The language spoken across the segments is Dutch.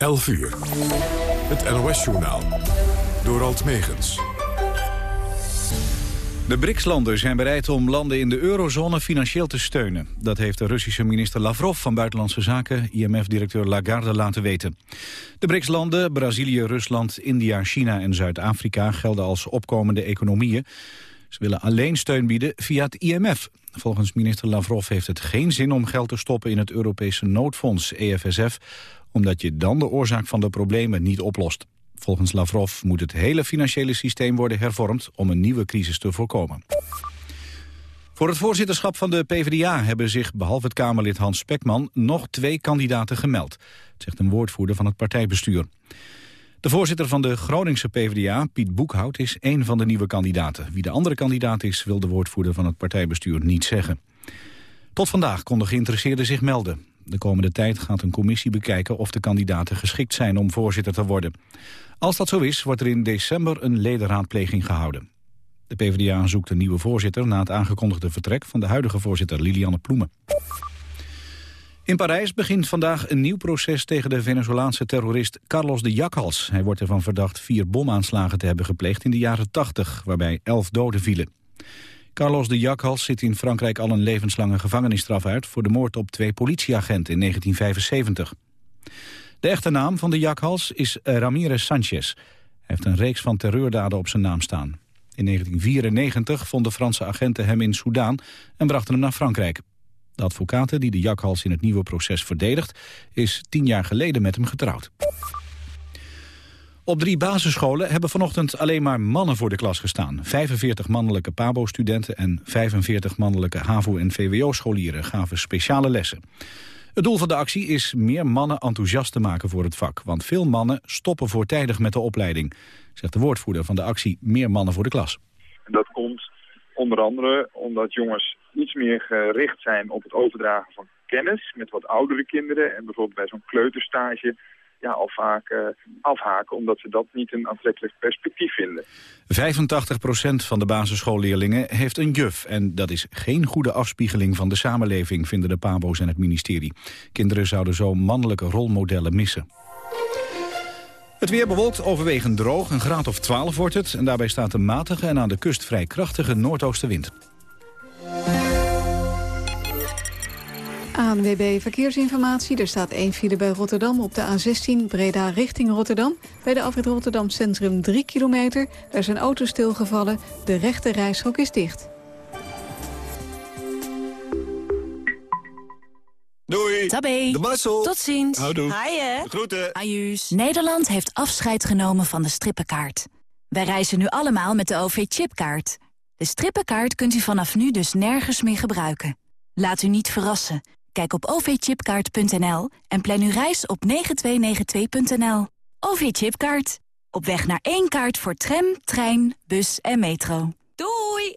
11 uur. Het NOS-journaal. Door Alt Megens. De BRICS-landen zijn bereid om landen in de eurozone financieel te steunen. Dat heeft de Russische minister Lavrov van Buitenlandse Zaken... IMF-directeur Lagarde laten weten. De BRICS-landen, Brazilië, Rusland, India, China en Zuid-Afrika... gelden als opkomende economieën. Ze willen alleen steun bieden via het IMF. Volgens minister Lavrov heeft het geen zin om geld te stoppen... in het Europese noodfonds, EFSF... omdat je dan de oorzaak van de problemen niet oplost. Volgens Lavrov moet het hele financiële systeem worden hervormd om een nieuwe crisis te voorkomen. Voor het voorzitterschap van de PvdA hebben zich, behalve het Kamerlid Hans Spekman, nog twee kandidaten gemeld, zegt een woordvoerder van het partijbestuur. De voorzitter van de Groningse PvdA, Piet Boekhout, is één van de nieuwe kandidaten. Wie de andere kandidaat is, wil de woordvoerder van het partijbestuur niet zeggen. Tot vandaag konden geïnteresseerden zich melden. De komende tijd gaat een commissie bekijken of de kandidaten geschikt zijn om voorzitter te worden. Als dat zo is, wordt er in december een ledenraadpleging gehouden. De PvdA zoekt een nieuwe voorzitter na het aangekondigde vertrek van de huidige voorzitter Lilianne Ploemen. In Parijs begint vandaag een nieuw proces tegen de Venezolaanse terrorist Carlos de Jakhals. Hij wordt ervan verdacht vier bomaanslagen te hebben gepleegd in de jaren 80, waarbij elf doden vielen. Carlos de Jakhals zit in Frankrijk al een levenslange gevangenisstraf uit... voor de moord op twee politieagenten in 1975. De echte naam van de Jakhals is Ramirez Sanchez. Hij heeft een reeks van terreurdaden op zijn naam staan. In 1994 vonden Franse agenten hem in Soudaan en brachten hem naar Frankrijk. De advocaat die de Jakhals in het nieuwe proces verdedigt... is tien jaar geleden met hem getrouwd. Op drie basisscholen hebben vanochtend alleen maar mannen voor de klas gestaan. 45 mannelijke PABO-studenten en 45 mannelijke HAVO- en VWO-scholieren gaven speciale lessen. Het doel van de actie is meer mannen enthousiast te maken voor het vak. Want veel mannen stoppen voortijdig met de opleiding, zegt de woordvoerder van de actie Meer Mannen voor de Klas. Dat komt onder andere omdat jongens iets meer gericht zijn op het overdragen van kennis met wat oudere kinderen. En bijvoorbeeld bij zo'n kleuterstage ja, al vaak uh, afhaken... omdat ze dat niet een aantrekkelijk perspectief vinden. 85% van de basisschoolleerlingen heeft een juf. En dat is geen goede afspiegeling van de samenleving... vinden de pabo's en het ministerie. Kinderen zouden zo mannelijke rolmodellen missen. Het weer bewolkt, overwegend droog, een graad of 12 wordt het... en daarbij staat een matige en aan de kust vrij krachtige noordoostenwind. ANWB Verkeersinformatie. Er staat één file bij Rotterdam op de A16 Breda richting Rotterdam. Bij de afrit Rotterdam Centrum 3 kilometer. Daar zijn auto's stilgevallen. De rechte reishok is dicht. Doei. Tabé. De Marcel. Tot ziens. Houdoe. Haaien. Groeten. Ajuus. Nederland heeft afscheid genomen van de strippenkaart. Wij reizen nu allemaal met de OV-chipkaart. De strippenkaart kunt u vanaf nu dus nergens meer gebruiken. Laat u niet verrassen. Kijk op ovchipkaart.nl en plan uw reis op 9292.nl. OV-chipkaart. Op weg naar één kaart voor tram, trein, bus en metro. Doei!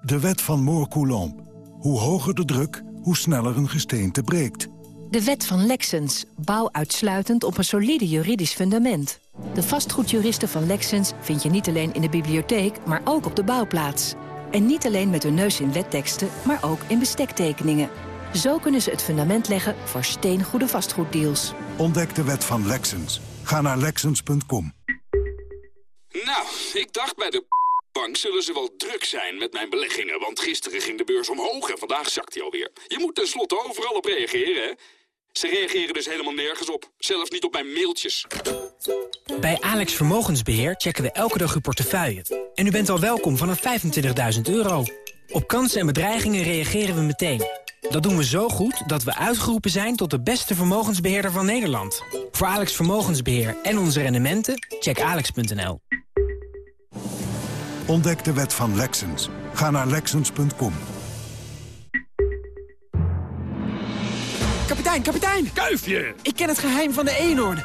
De wet van Moore-Coulomb. Hoe hoger de druk, hoe sneller een gesteente breekt. De wet van Lexens. Bouw uitsluitend op een solide juridisch fundament. De vastgoedjuristen van Lexens vind je niet alleen in de bibliotheek, maar ook op de bouwplaats. En niet alleen met hun neus in wetteksten, maar ook in bestektekeningen. Zo kunnen ze het fundament leggen voor steengoede vastgoeddeals. Ontdek de wet van Lexens. Ga naar Lexens.com. Nou, ik dacht bij de bank zullen ze wel druk zijn met mijn beleggingen... want gisteren ging de beurs omhoog en vandaag zakt hij alweer. Je moet tenslotte overal op reageren, hè? Ze reageren dus helemaal nergens op. Zelfs niet op mijn mailtjes. Bij Alex Vermogensbeheer checken we elke dag uw portefeuille. En u bent al welkom vanaf 25.000 euro. Op kansen en bedreigingen reageren we meteen. Dat doen we zo goed dat we uitgeroepen zijn tot de beste vermogensbeheerder van Nederland. Voor Alex Vermogensbeheer en onze rendementen, check alex.nl. Ontdek de wet van Lexens. Ga naar Lexens.com. Kapitein, kapitein! Kuifje! Ik ken het geheim van de eenhoorn.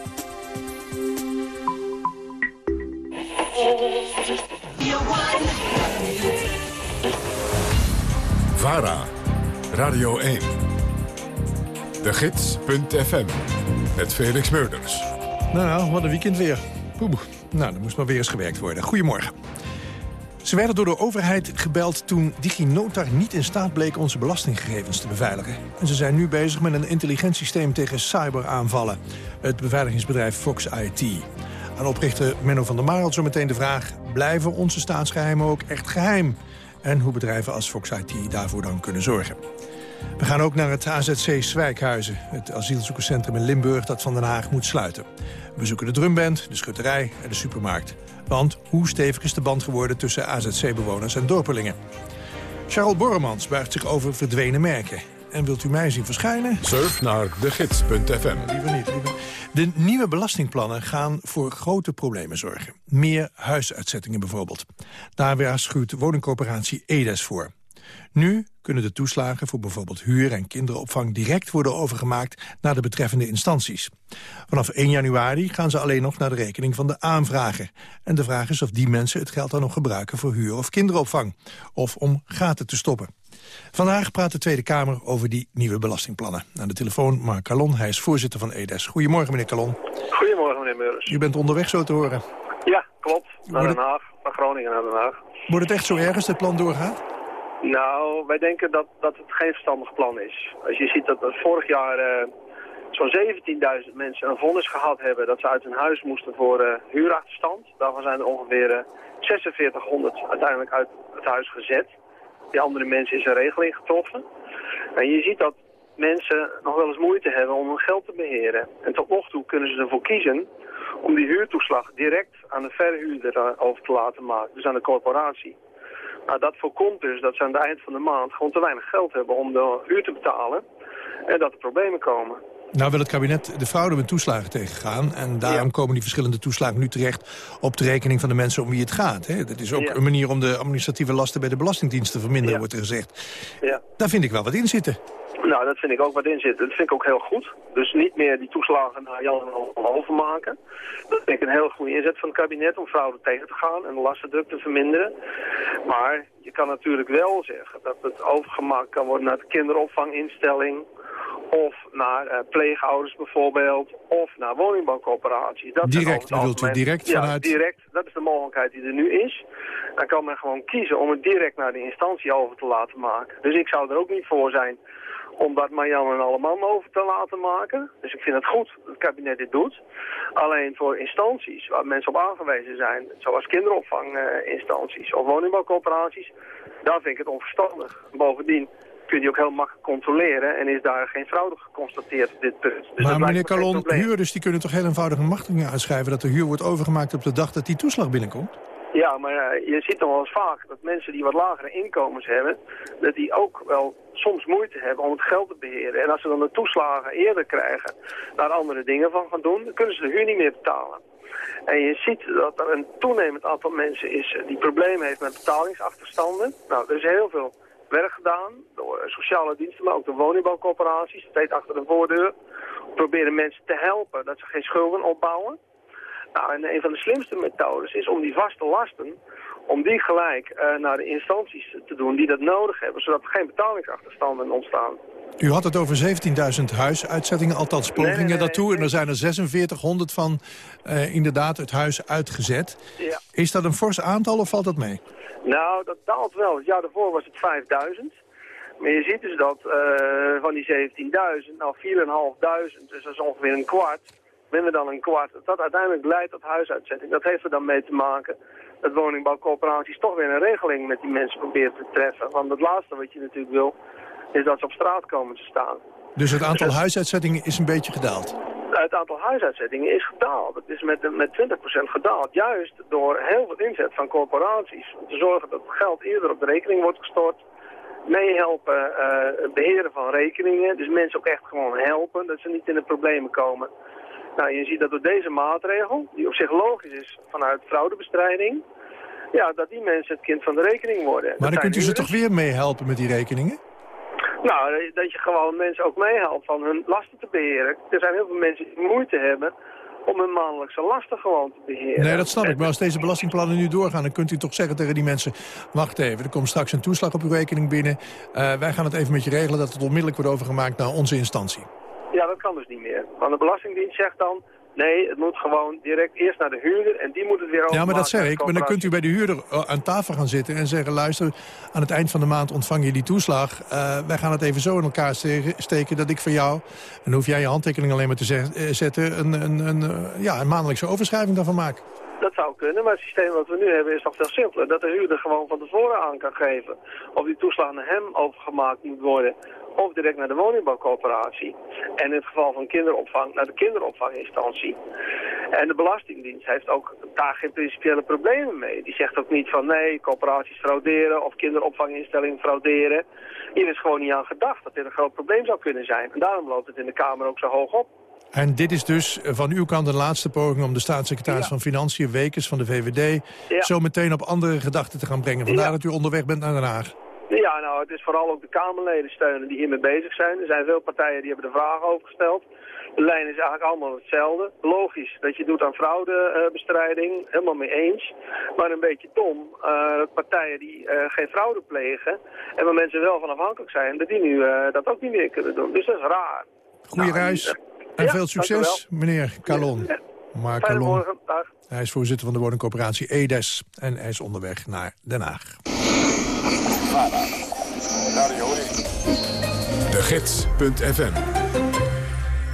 VARA, Radio 1. De Gids.fm, met Felix Meurders. Nou, wat een weekend weer. Poeh. Nou, er moest maar weer eens gewerkt worden. Goedemorgen. Ze werden door de overheid gebeld toen DigiNotar niet in staat bleek onze belastinggegevens te beveiligen. En ze zijn nu bezig met een intelligent systeem tegen cyberaanvallen. Het beveiligingsbedrijf Fox IT. Aan oprichter Menno van der Marel zo meteen de vraag... blijven onze staatsgeheimen ook echt geheim? En hoe bedrijven als Fox IT daarvoor dan kunnen zorgen. We gaan ook naar het AZC Zwijkhuizen, het asielzoekerscentrum in Limburg dat van Den Haag moet sluiten. We bezoeken de drumband, de schutterij en de supermarkt. Want hoe stevig is de band geworden tussen AZC-bewoners en dorpelingen? Charles Borremans buigt zich over verdwenen merken. En wilt u mij zien verschijnen? Surf naar degids.fm. Liever niet. Liever. De nieuwe belastingplannen gaan voor grote problemen zorgen. Meer huisuitzettingen bijvoorbeeld. Daar waarschuwt woningcoöperatie EDES voor. Nu kunnen de toeslagen voor bijvoorbeeld huur en kinderopvang direct worden overgemaakt naar de betreffende instanties. Vanaf 1 januari gaan ze alleen nog naar de rekening van de aanvrager. En de vraag is of die mensen het geld dan nog gebruiken voor huur of kinderopvang. Of om gaten te stoppen. Vandaag praat de Tweede Kamer over die nieuwe belastingplannen. Aan de telefoon Mark Calon, hij is voorzitter van EDES. Goedemorgen meneer Calon. Goedemorgen meneer Meurs. U bent onderweg zo te horen. Ja, klopt. Naar Den Haag, van Groningen naar Den Haag. Wordt het echt zo erg als dit plan doorgaat? Nou, wij denken dat, dat het geen verstandig plan is. Als je ziet dat vorig jaar uh, zo'n 17.000 mensen een vonnis gehad hebben... dat ze uit hun huis moesten voor uh, huurachterstand. Daarvan zijn er ongeveer uh, 4600 uiteindelijk uit het huis gezet. Die andere mensen is een regeling getroffen. En je ziet dat mensen nog wel eens moeite hebben om hun geld te beheren. En tot nog toe kunnen ze ervoor kiezen om die huurtoeslag direct aan de verhuurder over te laten maken. Dus aan de corporatie. Nou, dat voorkomt dus dat ze aan het eind van de maand gewoon te weinig geld hebben om de huur te betalen. En dat er problemen komen. Nou wil het kabinet de fraude met toeslagen tegengaan. En daarom komen die verschillende toeslagen nu terecht op de rekening van de mensen om wie het gaat. Hè? Dat is ook een manier om de administratieve lasten bij de Belastingdienst te verminderen, wordt er gezegd. Ja. Daar vind ik wel wat in zitten. Nou, dat vind ik ook wat in zitten. Dat vind ik ook heel goed. Dus niet meer die toeslagen naar Jan en overmaken. Dat vind ik een heel goede inzet van het kabinet om fraude tegen te gaan en de lastendruk te verminderen. Maar je kan natuurlijk wel zeggen dat het overgemaakt kan worden naar de kinderopvanginstelling of naar uh, pleegouders bijvoorbeeld, of naar woningbouwcoöperaties. Dat direct, bedoelt u direct ja, vanuit... direct. Dat is de mogelijkheid die er nu is. Dan kan men gewoon kiezen om het direct naar de instantie over te laten maken. Dus ik zou er ook niet voor zijn om dat Marjan en Alleman over te laten maken. Dus ik vind het goed dat het kabinet dit doet. Alleen voor instanties waar mensen op aangewezen zijn, zoals kinderopvanginstanties of woningbouwcoöperaties, daar vind ik het onverstandig. Bovendien kun je ook heel makkelijk controleren en is daar geen fraude geconstateerd op dit punt. Dus maar meneer Calon, huurders die kunnen toch heel eenvoudig een machtiging uitschrijven dat de huur wordt overgemaakt op de dag dat die toeslag binnenkomt? Ja, maar uh, je ziet toch wel eens vaak dat mensen die wat lagere inkomens hebben, dat die ook wel soms moeite hebben om het geld te beheren. En als ze dan de toeslagen eerder krijgen, daar andere dingen van gaan doen, dan kunnen ze de huur niet meer betalen. En je ziet dat er een toenemend aantal mensen is die problemen heeft met betalingsachterstanden. Nou, er is heel veel werk gedaan door sociale diensten, maar ook de woningbouwcorporaties. Heet achter de voordeur. Proberen mensen te helpen dat ze geen schulden opbouwen. Nou, en een van de slimste methodes is om die vaste lasten, om die gelijk uh, naar de instanties te doen die dat nodig hebben, zodat er geen betalingsachterstanden ontstaan. U had het over 17.000 huisuitzettingen, althans pogingen nee, nee, nee, daartoe. En er zijn er 4600 van uh, inderdaad het huis uitgezet. Ja. Is dat een fors aantal of valt dat mee? Nou, dat daalt wel. Het jaar daarvoor was het 5000. Maar je ziet dus dat uh, van die 17.000, nou 4.500, dus dat is ongeveer een kwart minder dan een kwart, dat uiteindelijk leidt tot huisuitzetting. Dat heeft er dan mee te maken dat woningbouwcoöperaties toch weer een regeling met die mensen proberen te treffen. Want het laatste wat je natuurlijk wil, is dat ze op straat komen te staan. Dus het aantal huisuitzettingen is een beetje gedaald? Het aantal huisuitzettingen is gedaald. Het is met, met 20% gedaald. Juist door heel veel inzet van corporaties. Om te zorgen dat het geld eerder op de rekening wordt gestort. Meehelpen, uh, beheren van rekeningen. Dus mensen ook echt gewoon helpen. Dat ze niet in de problemen komen. Nou, je ziet dat door deze maatregel, die op zich logisch is vanuit fraudebestrijding, ja, dat die mensen het kind van de rekening worden. Maar dan kunt u ze toch weer meehelpen met die rekeningen? Nou, dat je gewoon mensen ook meehelpt van hun lasten te beheren. Er zijn heel veel mensen die moeite hebben om hun maandelijkse lasten gewoon te beheren. Nee, dat snap ik. Maar als deze belastingplannen nu doorgaan... dan kunt u toch zeggen tegen die mensen... wacht even, er komt straks een toeslag op uw rekening binnen. Uh, wij gaan het even met je regelen dat het onmiddellijk wordt overgemaakt naar onze instantie. Ja, dat kan dus niet meer. Want de Belastingdienst zegt dan... Nee, het moet gewoon direct eerst naar de huurder en die moet het weer over. Ja, maar dat zeg ik. Maar dan kunt u bij de huurder eh, aan tafel gaan zitten en zeggen... luister, aan het eind van de maand ontvang je die toeslag. Uh, wij gaan het even zo in elkaar steken dat ik voor jou... en dan hoef jij je handtekening alleen maar te eh, zetten... een, een, een, ja, een maandelijkse overschrijving daarvan maak. Dat zou kunnen, maar het systeem wat we nu hebben is nog veel simpeler. Dat de huurder gewoon van tevoren aan kan geven of die toeslag naar hem overgemaakt moet worden of direct naar de woningbouwcoöperatie. En in het geval van kinderopvang naar de kinderopvanginstantie. En de Belastingdienst heeft ook daar geen principiële problemen mee. Die zegt ook niet van nee, coöperaties frauderen of kinderopvanginstellingen frauderen. Hier is gewoon niet aan gedacht dat dit een groot probleem zou kunnen zijn. En daarom loopt het in de Kamer ook zo hoog op. En dit is dus van uw kant de laatste poging om de staatssecretaris van Financiën, Wekers van de VVD, zo meteen op andere gedachten te gaan brengen. Vandaar dat u onderweg bent naar Den Haag. Ja, nou, het is vooral ook de Kamerleden steunen die hiermee bezig zijn. Er zijn veel partijen die hebben de vragen over gesteld. De lijn is eigenlijk allemaal hetzelfde. Logisch dat je doet aan fraudebestrijding, helemaal mee eens. Maar een beetje dom, uh, partijen die uh, geen fraude plegen... en waar mensen wel van afhankelijk zijn, dat die nu uh, dat ook niet meer kunnen doen. Dus dat is raar. Goeie nou, reis en veel succes, meneer Calon. Ja. Maar Calon, hij is voorzitter van de woningcoöperatie EDES... en hij is onderweg naar Den Haag. De Gids.fm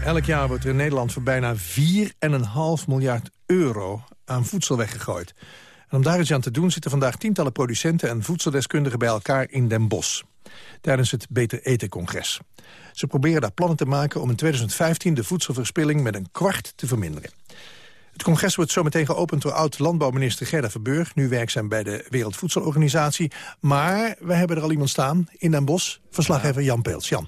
Elk jaar wordt er in Nederland voor bijna 4,5 miljard euro aan voedsel weggegooid. En om daar iets aan te doen zitten vandaag tientallen producenten en voedseldeskundigen bij elkaar in Den Bosch. Tijdens het Beter Eten-congres. Ze proberen daar plannen te maken om in 2015 de voedselverspilling met een kwart te verminderen. Het congres wordt zometeen geopend door oud-landbouwminister Gerda Verburg... nu werkzaam bij de Wereldvoedselorganisatie. Maar we hebben er al iemand staan in Den Bosch. Verslaggever Jan Peels. Jan.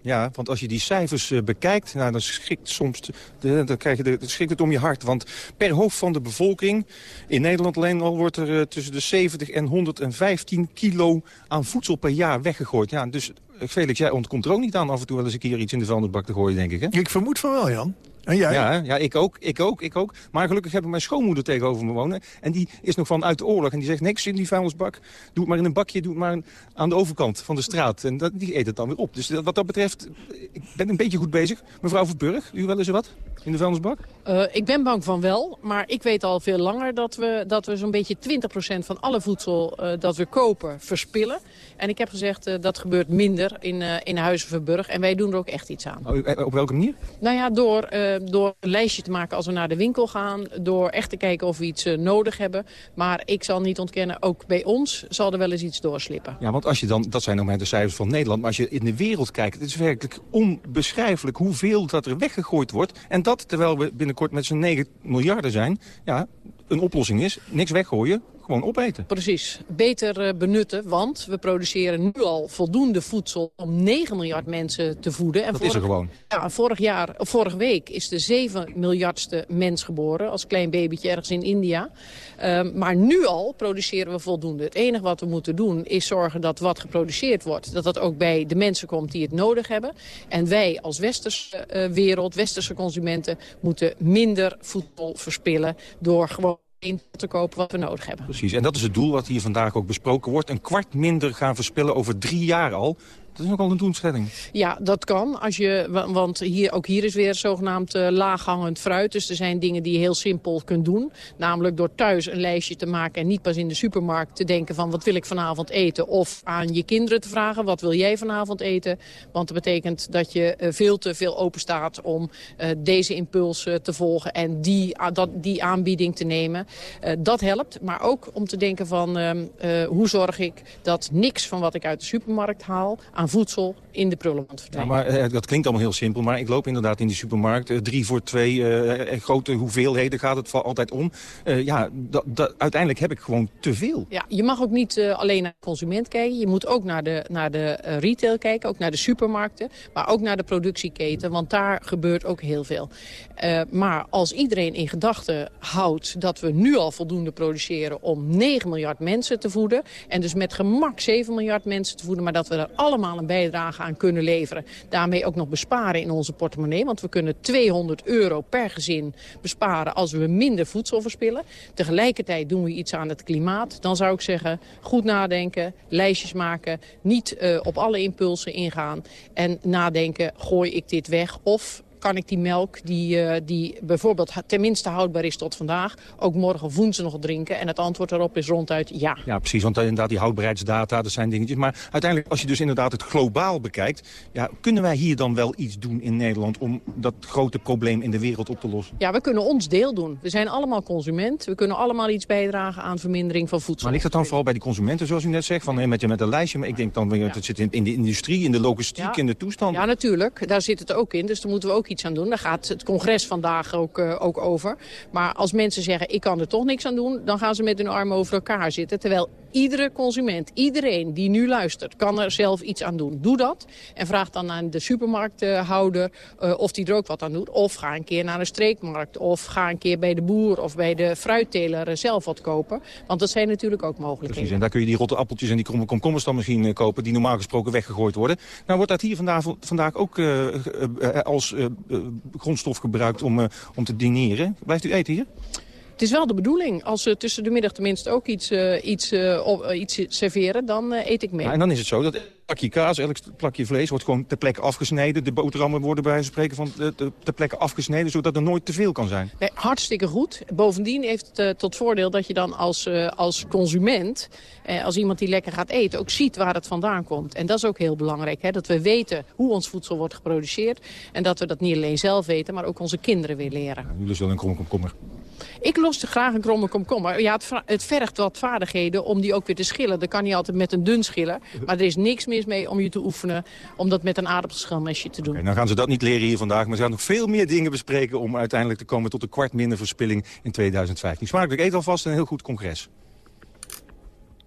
Ja, want als je die cijfers uh, bekijkt, nou, dan, schrikt soms de, dan krijg je de, schrikt het om je hart. Want per hoofd van de bevolking, in Nederland alleen al... wordt er uh, tussen de 70 en 115 kilo aan voedsel per jaar weggegooid. Ja, dus eh, Felix, jij ontkomt er ook niet aan af en toe wel eens een keer iets in de vuilnisbak te gooien, denk ik, hè? Ik vermoed van wel, Jan. En jij? Ja, ja, ik ook, ik ook, ik ook. Maar gelukkig heb ik mijn schoonmoeder tegenover me wonen. En die is nog van uit de oorlog. En die zegt, niks in die vuilnisbak. Doe het maar in een bakje, doe het maar aan de overkant van de straat. En dat, die eet het dan weer op. Dus wat dat betreft, ik ben een beetje goed bezig. Mevrouw Verburg, u wel eens wat in de vuilnisbak? Uh, ik ben bang van wel. Maar ik weet al veel langer dat we, dat we zo'n beetje 20% van alle voedsel uh, dat we kopen verspillen. En ik heb gezegd, uh, dat gebeurt minder in, in Huizenverburg. En wij doen er ook echt iets aan. Oh, op welke manier? Nou ja, door eh, door een lijstje te maken als we naar de winkel gaan. Door echt te kijken of we iets uh, nodig hebben. Maar ik zal niet ontkennen, ook bij ons zal er wel eens iets doorslippen. Ja, want als je dan, dat zijn nog maar de cijfers van Nederland. Maar als je in de wereld kijkt, het is werkelijk onbeschrijfelijk hoeveel dat er weggegooid wordt. En dat terwijl we binnenkort met z'n 9 miljarden zijn. Ja, een oplossing is, niks weggooien, gewoon opeten. Precies. Beter eh, benutten, want we produceren nu al voldoende voedsel om 9 miljard mensen te voeden. En dat is er gewoon. Ja, vorig jaar, vorige week is de 7 miljardste mens geboren als klein babytje ergens in India. Um, maar nu al produceren we voldoende. Het enige wat we moeten doen is zorgen dat wat geproduceerd wordt... dat dat ook bij de mensen komt die het nodig hebben. En wij als westerse uh, wereld, westerse consumenten... moeten minder voedsel verspillen door gewoon te kopen wat we nodig hebben. Precies, en dat is het doel wat hier vandaag ook besproken wordt. Een kwart minder gaan verspillen over drie jaar al. Dat is nogal een doelstelling. Ja, dat kan. Als je, want hier, ook hier is weer zogenaamd uh, laaghangend fruit. Dus er zijn dingen die je heel simpel kunt doen. Namelijk door thuis een lijstje te maken en niet pas in de supermarkt te denken van wat wil ik vanavond eten. Of aan je kinderen te vragen wat wil jij vanavond eten. Want dat betekent dat je uh, veel te veel open staat om uh, deze impulsen te volgen en die, dat, die aanbieding te nemen. dat helpt. Maar ook om te denken van ehm, hoe zorg ik dat niks van wat ik uit de supermarkt haal voedsel in de prullenmand verdwijnt. Ja, maar eh, dat klinkt allemaal heel simpel, maar ik loop inderdaad in die supermarkt. Eh, drie voor twee, uh, grote hoeveelheden gaat het altijd om. ja, uiteindelijk heb ik gewoon te veel. Ja, je mag ook niet alleen naar de consument kijken. Je moet ook naar de, naar de retail kijken, ook naar de supermarkten. Maar ook naar de productieketen, want daar gebeurt ook heel veel. maar als iedereen in gedachten houdt dat we nu al voldoende produceren... om 9 miljard mensen te voeden... en dus met gemak 7 miljard mensen te voeden... maar dat we er allemaal allemaal een bijdrage kunnen leveren. Daarmee ook nog besparen in onze portemonnee. Want we kunnen 200 euro per gezin besparen als we minder voedsel verspillen. Tegelijkertijd doen we iets aan het klimaat. Dan zou ik zeggen, goed nadenken, lijstjes maken. Niet uh, op alle impulsen ingaan. En nadenken, gooi ik dit weg of kan ik die melk, die, uh, die bijvoorbeeld tenminste houdbaar is tot vandaag... ook morgen woensdag nog drinken? En het antwoord daarop is ronduit ja. Ja, precies, want inderdaad die houdbaarheidsdata, dat zijn dingetjes. Maar uiteindelijk, als je dus inderdaad het globaal bekijkt... Ja, kunnen wij hier dan wel iets doen in Nederland... om dat grote probleem in de wereld op te lossen? Ja, we kunnen ons deel doen. We zijn allemaal consument. We kunnen allemaal iets bijdragen aan vermindering van voedsel. Maar ligt dat dan vooral bij die consumenten, zoals u net zegt? Van, met, met een lijstje, maar ik denk dan, het zit in, in de industrie, in de logistiek, ja. in de toestand. Ja, natuurlijk. Daar zit het ook in. Dus daar moeten we ook aan doen. Daar gaat het congres vandaag ook, uh, ook over. Maar als mensen zeggen, ik kan er toch niks aan doen... dan gaan ze met hun armen over elkaar zitten. Terwijl iedere consument, iedereen die nu luistert... kan er zelf iets aan doen. Doe dat. En vraag dan aan de supermarkthouder uh, of die er ook wat aan doet. Of ga een keer naar een streekmarkt. Of ga een keer bij de boer of bij de fruitteler zelf wat kopen. Want dat zijn natuurlijk ook mogelijkheden. Precies, en daar kun je die rotte appeltjes en die kromme komkommers dan misschien kopen... die normaal gesproken weggegooid worden. Nou wordt dat hier vandaag, vandaag ook als grondstof gebruikt om, om te dineren. Blijft u eten hier? Het is wel de bedoeling. Als ze tussen de middag tenminste ook iets, uh, iets, op, uh, iets serveren, dan eet ik mee. Ja, en dan is het zo dat elk plakje kaas, elk plakje vlees wordt gewoon ter plekke afgesneden. De boterhammen worden bij wijze van spreken van ter plekke afgesneden, zodat er nooit te veel kan zijn. Nee, hartstikke goed. Bovendien heeft het tot voordeel dat je dan als, als consument, als iemand die lekker gaat eten, ook ziet waar het vandaan komt. En dat is ook heel belangrijk, hè? dat we weten hoe ons voedsel wordt geproduceerd. En dat we dat niet alleen zelf weten, maar ook onze kinderen weer leren. Nu dus wel een komkommer. Ik loste graag een kromme komkommer. Ja, het, het, vergt wat vaardigheden om die ook weer te schillen. Dat kan niet altijd met een dun schillen. Maar er is niks mis mee om je te oefenen om dat met een aardappelschilmesje te doen. Okay, nou gaan ze dat niet leren hier vandaag. Maar ze gaan nog veel meer dingen bespreken om uiteindelijk te komen tot een kwart minder verspilling in 2015. Smakelijk eet alvast een heel goed congres.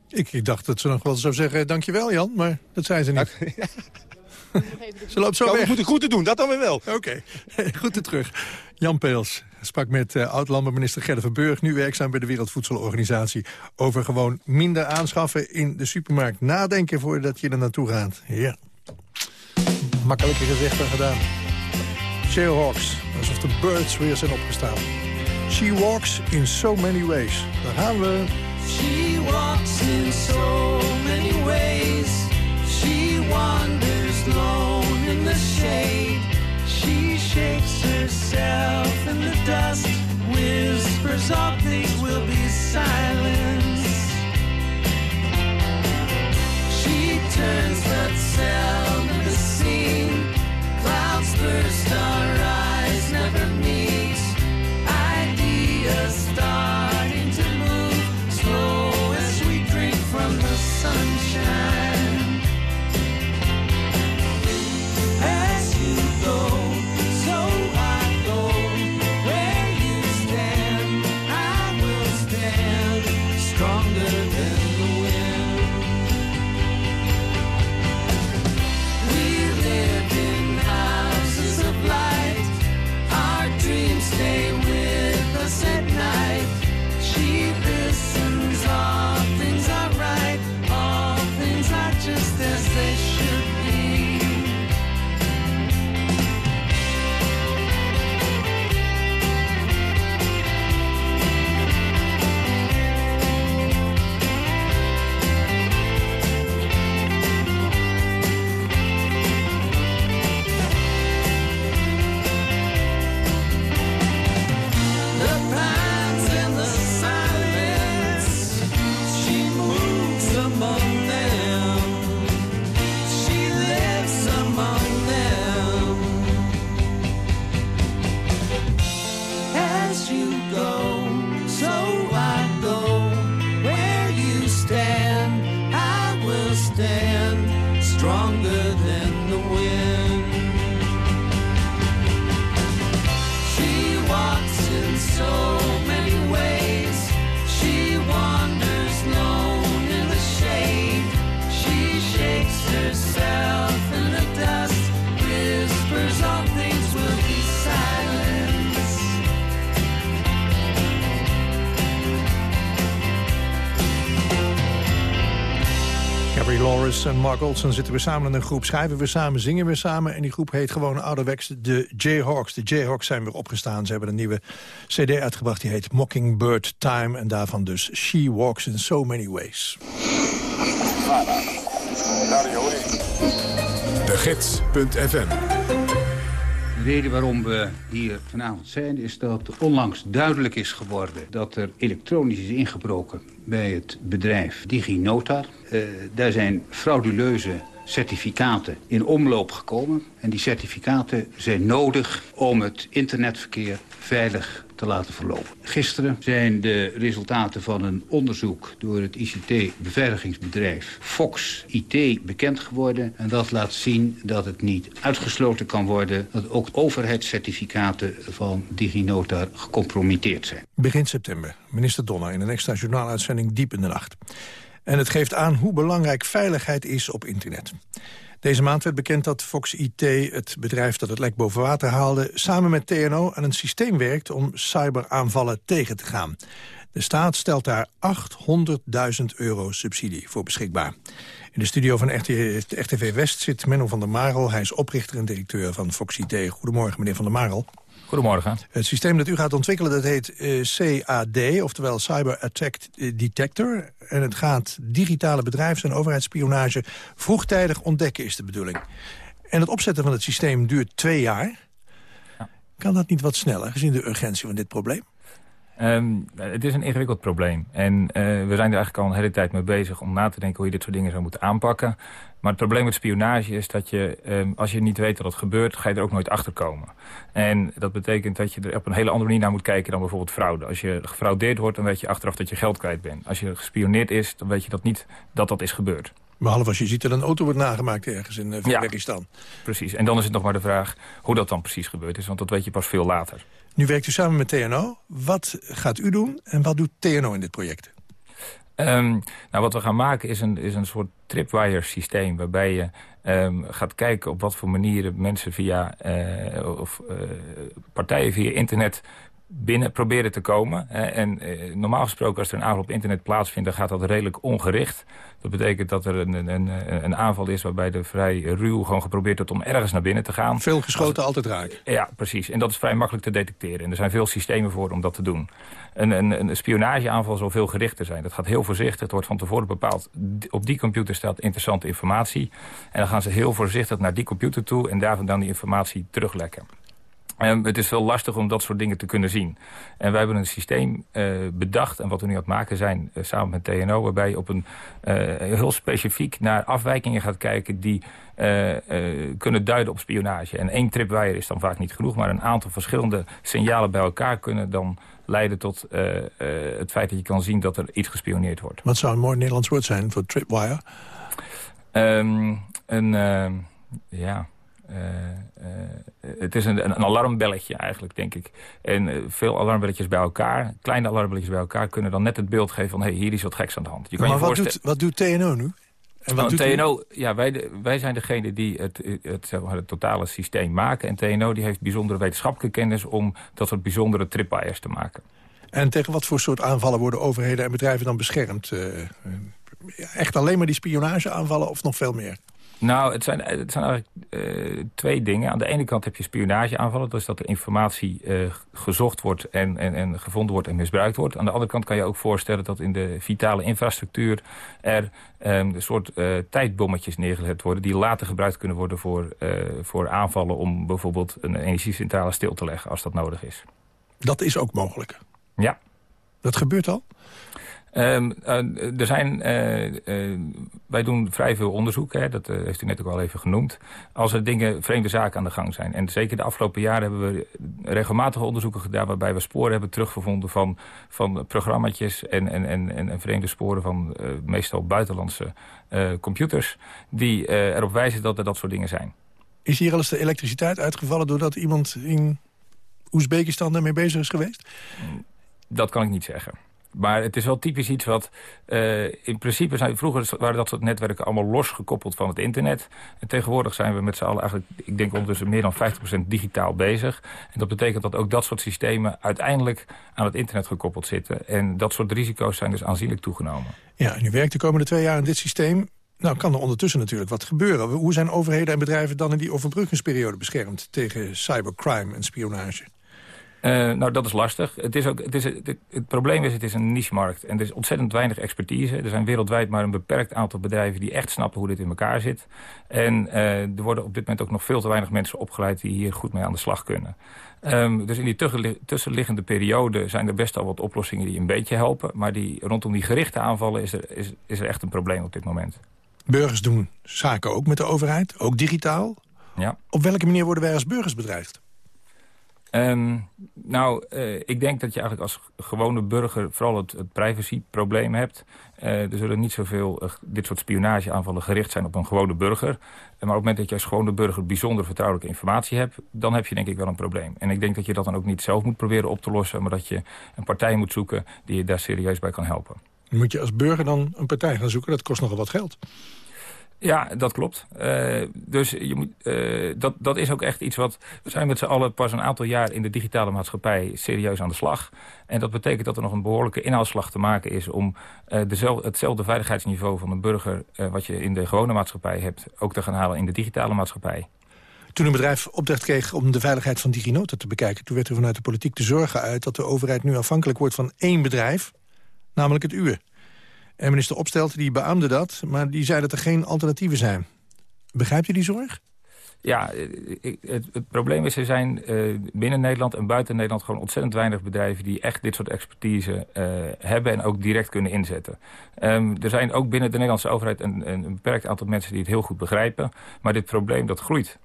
Ik, ik dacht dat ze nog wel zou zeggen, dankjewel Jan, maar dat zei ze niet. ze loopt zo nou, weg. We moeten goed doen, dat dan weer wel. Oké, okay. goed terug. Jan Peels sprak met uh, oud-landbouwminister Gerda Verburg... nu werkzaam bij de Wereldvoedselorganisatie... over gewoon minder aanschaffen in de supermarkt. Nadenken voordat je er naartoe gaat. Ja. Makkelijker gezegd dan gedaan. Hawks, alsof de birds weer zijn opgestaan. She walks in so many ways. Daar gaan we. She walks in so many ways. She wanders lone in the shade. She shakes herself in the dust, whispers all things will be silence. She turns but seldom the scene. Clouds burst, our En Mark Olson zitten we samen in een groep. Schrijven we samen, zingen we samen. En die groep heet gewoon ouderwets de Jayhawks. De Jayhawks zijn weer opgestaan. Ze hebben een nieuwe cd uitgebracht. Die heet Mockingbird Time. En daarvan dus She Walks in So Many Ways. De Gids.fm reden waarom we hier vanavond zijn is dat onlangs duidelijk is geworden... dat er elektronisch is ingebroken bij het bedrijf DigiNotar. Uh, daar zijn frauduleuze certificaten in omloop gekomen. En die certificaten zijn nodig om het internetverkeer veilig te laten verlopen. Gisteren zijn de resultaten van een onderzoek door het ICT-beveiligingsbedrijf Fox IT bekend geworden. En dat laat zien dat het niet uitgesloten kan worden dat ook overheidscertificaten van DigiNotar gecompromitteerd zijn. Begin september, minister Donner in een extra journaaluitzending Diep in de Nacht. En het geeft aan hoe belangrijk veiligheid is op internet. Deze maand werd bekend dat Fox IT, het bedrijf dat het lek boven water haalde... samen met TNO aan een systeem werkt om cyberaanvallen tegen te gaan. De staat stelt daar 800.000 euro subsidie voor beschikbaar. In de studio van RTV West zit Menno van der Marel. Hij is oprichter en directeur van Fox IT. Goedemorgen, meneer van der Marel. Goedemorgen. Het systeem dat u gaat ontwikkelen, dat heet uh, CAD, oftewel Cyber Attack Detector. En het gaat digitale bedrijfs- en overheidsspionage vroegtijdig ontdekken, is de bedoeling. En het opzetten van het systeem duurt twee jaar. Ja. Kan dat niet wat sneller, gezien de urgentie van dit probleem? Um, het is een ingewikkeld probleem. En uh, we zijn er eigenlijk al een hele tijd mee bezig om na te denken hoe je dit soort dingen zou moeten aanpakken. Maar het probleem met spionage is dat je, um, als je niet weet dat het gebeurt, ga je er ook nooit achter komen. En dat betekent dat je er op een hele andere manier naar moet kijken dan bijvoorbeeld fraude. Als je gefraudeerd wordt, dan weet je achteraf dat je geld kwijt bent. Als je gespioneerd is, dan weet je dat niet dat dat is gebeurd. Behalve als je ziet dat een auto wordt nagemaakt ergens in Uzbekistan. Ja, precies. En dan is het nog maar de vraag hoe dat dan precies gebeurd is. Want dat weet je pas veel later. Nu werkt u samen met TNO. Wat gaat u doen en wat doet TNO in dit project? Um, nou, wat we gaan maken is een, is een soort tripwire systeem... waarbij je um, gaat kijken op wat voor manieren mensen via... Uh, of uh, partijen via internet binnen proberen te komen. En eh, normaal gesproken als er een aanval op internet plaatsvindt... dan gaat dat redelijk ongericht. Dat betekent dat er een, een, een aanval is waarbij er vrij ruw gewoon geprobeerd wordt... om ergens naar binnen te gaan. Veel geschoten, altijd raak. Ja, precies. En dat is vrij makkelijk te detecteren. En er zijn veel systemen voor om dat te doen. Een, een, een spionageaanval zal veel gerichter zijn. Dat gaat heel voorzichtig. Het wordt van tevoren bepaald. Op die computer staat interessante informatie. En dan gaan ze heel voorzichtig naar die computer toe... en daar dan die informatie teruglekken. Um, het is wel lastig om dat soort dingen te kunnen zien. En wij hebben een systeem uh, bedacht, en wat we nu aan het maken zijn uh, samen met TNO... waarbij je op een, uh, heel specifiek naar afwijkingen gaat kijken... die kunnen duiden op spionage. En één tripwire is dan vaak niet genoeg... maar een aantal verschillende signalen bij elkaar kunnen dan leiden tot het feit dat je kan zien dat er iets gespioneerd wordt. Wat zou een mooi Nederlands woord zijn voor tripwire? Um, een, ja... Uh, uh, het is een, een, alarmbelletje eigenlijk, denk ik. En uh, veel alarmbelletjes bij elkaar, kleine alarmbelletjes bij elkaar... kunnen dan net het beeld geven van, hey, hier is wat geks aan de hand. Je kan maar je wat, doet, wat doet TNO nu? En wat doet TNO, ja, wij, de, wij zijn degene die het, het, het, het, totale systeem maken. En TNO die heeft bijzondere wetenschappelijke kennis... om dat soort bijzondere tripwires te maken. En tegen wat voor soort aanvallen worden overheden en bedrijven dan beschermd? echt alleen maar die spionageaanvallen of nog veel meer? Nou, het zijn, het zijn eigenlijk uh, twee dingen. Aan de ene kant heb je spionageaanvallen. Dus dat er informatie uh, gezocht wordt en, en, en gevonden wordt en misbruikt wordt. Aan de andere kant kan je ook voorstellen dat in de vitale infrastructuur... er um, een soort uh, tijdbommetjes neergezet worden... die later gebruikt kunnen worden voor, voor aanvallen... om bijvoorbeeld een energiecentrale stil te leggen als dat nodig is. Dat is ook mogelijk? Ja. Dat gebeurt al? Um, uh, er zijn, uh, uh, wij doen vrij veel onderzoek, hè, dat heeft u net ook al even genoemd. Als er dingen, vreemde zaken aan de gang zijn. En zeker de afgelopen jaren hebben we regelmatig onderzoeken gedaan... waarbij we sporen hebben teruggevonden van, van programmaatjes en, en, en, en vreemde sporen van meestal buitenlandse computers... die erop wijzen dat er dat soort dingen zijn. Is hier al eens de elektriciteit uitgevallen doordat iemand in Oezbekistan daarmee bezig is geweest? Dat kan ik niet zeggen. Maar het is wel typisch iets wat... Uh, in principe zijn vroeger waren dat soort netwerken allemaal losgekoppeld van het internet. En tegenwoordig zijn we met z'n allen eigenlijk... ik denk ondertussen meer dan 50% digitaal bezig. En dat betekent dat ook dat soort systemen uiteindelijk aan het internet gekoppeld zitten. En dat soort risico's zijn dus aanzienlijk toegenomen. Ja, en u werkt de komende twee jaar aan dit systeem. Nou kan er ondertussen natuurlijk wat gebeuren. Hoe zijn overheden en bedrijven dan in die overbruggingsperiode beschermd... tegen cybercrime en spionage? Uh, nou, dat is lastig. Het, is ook, het, is, het, het, probleem is, het is een niche-markt. En er is ontzettend weinig expertise. Er zijn wereldwijd maar een beperkt aantal bedrijven... die echt snappen hoe dit in elkaar zit. En uh, er worden op dit moment ook nog veel te weinig mensen opgeleid... die hier goed mee aan de slag kunnen. Um, dus in die tussenliggende periode zijn er best al wat oplossingen die een beetje helpen. Maar die, rondom die gerichte aanvallen is er, is, is er echt een probleem op dit moment. Burgers doen zaken ook met de overheid, ook digitaal. Ja. Op welke manier worden wij als burgers bedreigd? Um, nou, uh, ik denk dat je eigenlijk als gewone burger vooral het, het privacyprobleem hebt. Uh, er zullen niet zoveel uh, dit soort spionageaanvallen gericht zijn op een gewone burger. maar op het moment dat je als gewone burger bijzonder vertrouwelijke informatie hebt... dan heb je denk ik wel een probleem. En ik denk dat je dat dan ook niet zelf moet proberen op te lossen... maar dat je een partij moet zoeken die je daar serieus bij kan helpen. Moet je als burger dan een partij gaan zoeken? Dat kost nogal wat geld. Ja, dat klopt. Uh, dus je moet, uh, dat, dat is ook echt iets wat... We zijn met z'n allen pas een aantal jaar in de digitale maatschappij serieus aan de slag. En dat betekent dat er nog een behoorlijke inhaalslag te maken is... om uh, dezelfde, hetzelfde veiligheidsniveau van een burger... wat je in de gewone maatschappij hebt... ook te gaan halen in de digitale maatschappij. Toen een bedrijf opdracht kreeg om de veiligheid van DigiNota te bekijken... toen werd er vanuit de politiek de zorgen uit... dat de overheid nu afhankelijk wordt van één bedrijf, namelijk het uwe. En minister Opstelten die beaamde dat, maar die zei dat er geen alternatieven zijn. Begrijpt u die zorg? Ja, het, het, probleem is, er zijn uh, binnen Nederland en buiten Nederland... gewoon ontzettend weinig bedrijven die echt dit soort expertise uh, hebben... en ook direct kunnen inzetten. Um, er zijn ook binnen de Nederlandse overheid een, een, beperkt aantal mensen... die het heel goed begrijpen. Maar dit probleem dat groeit.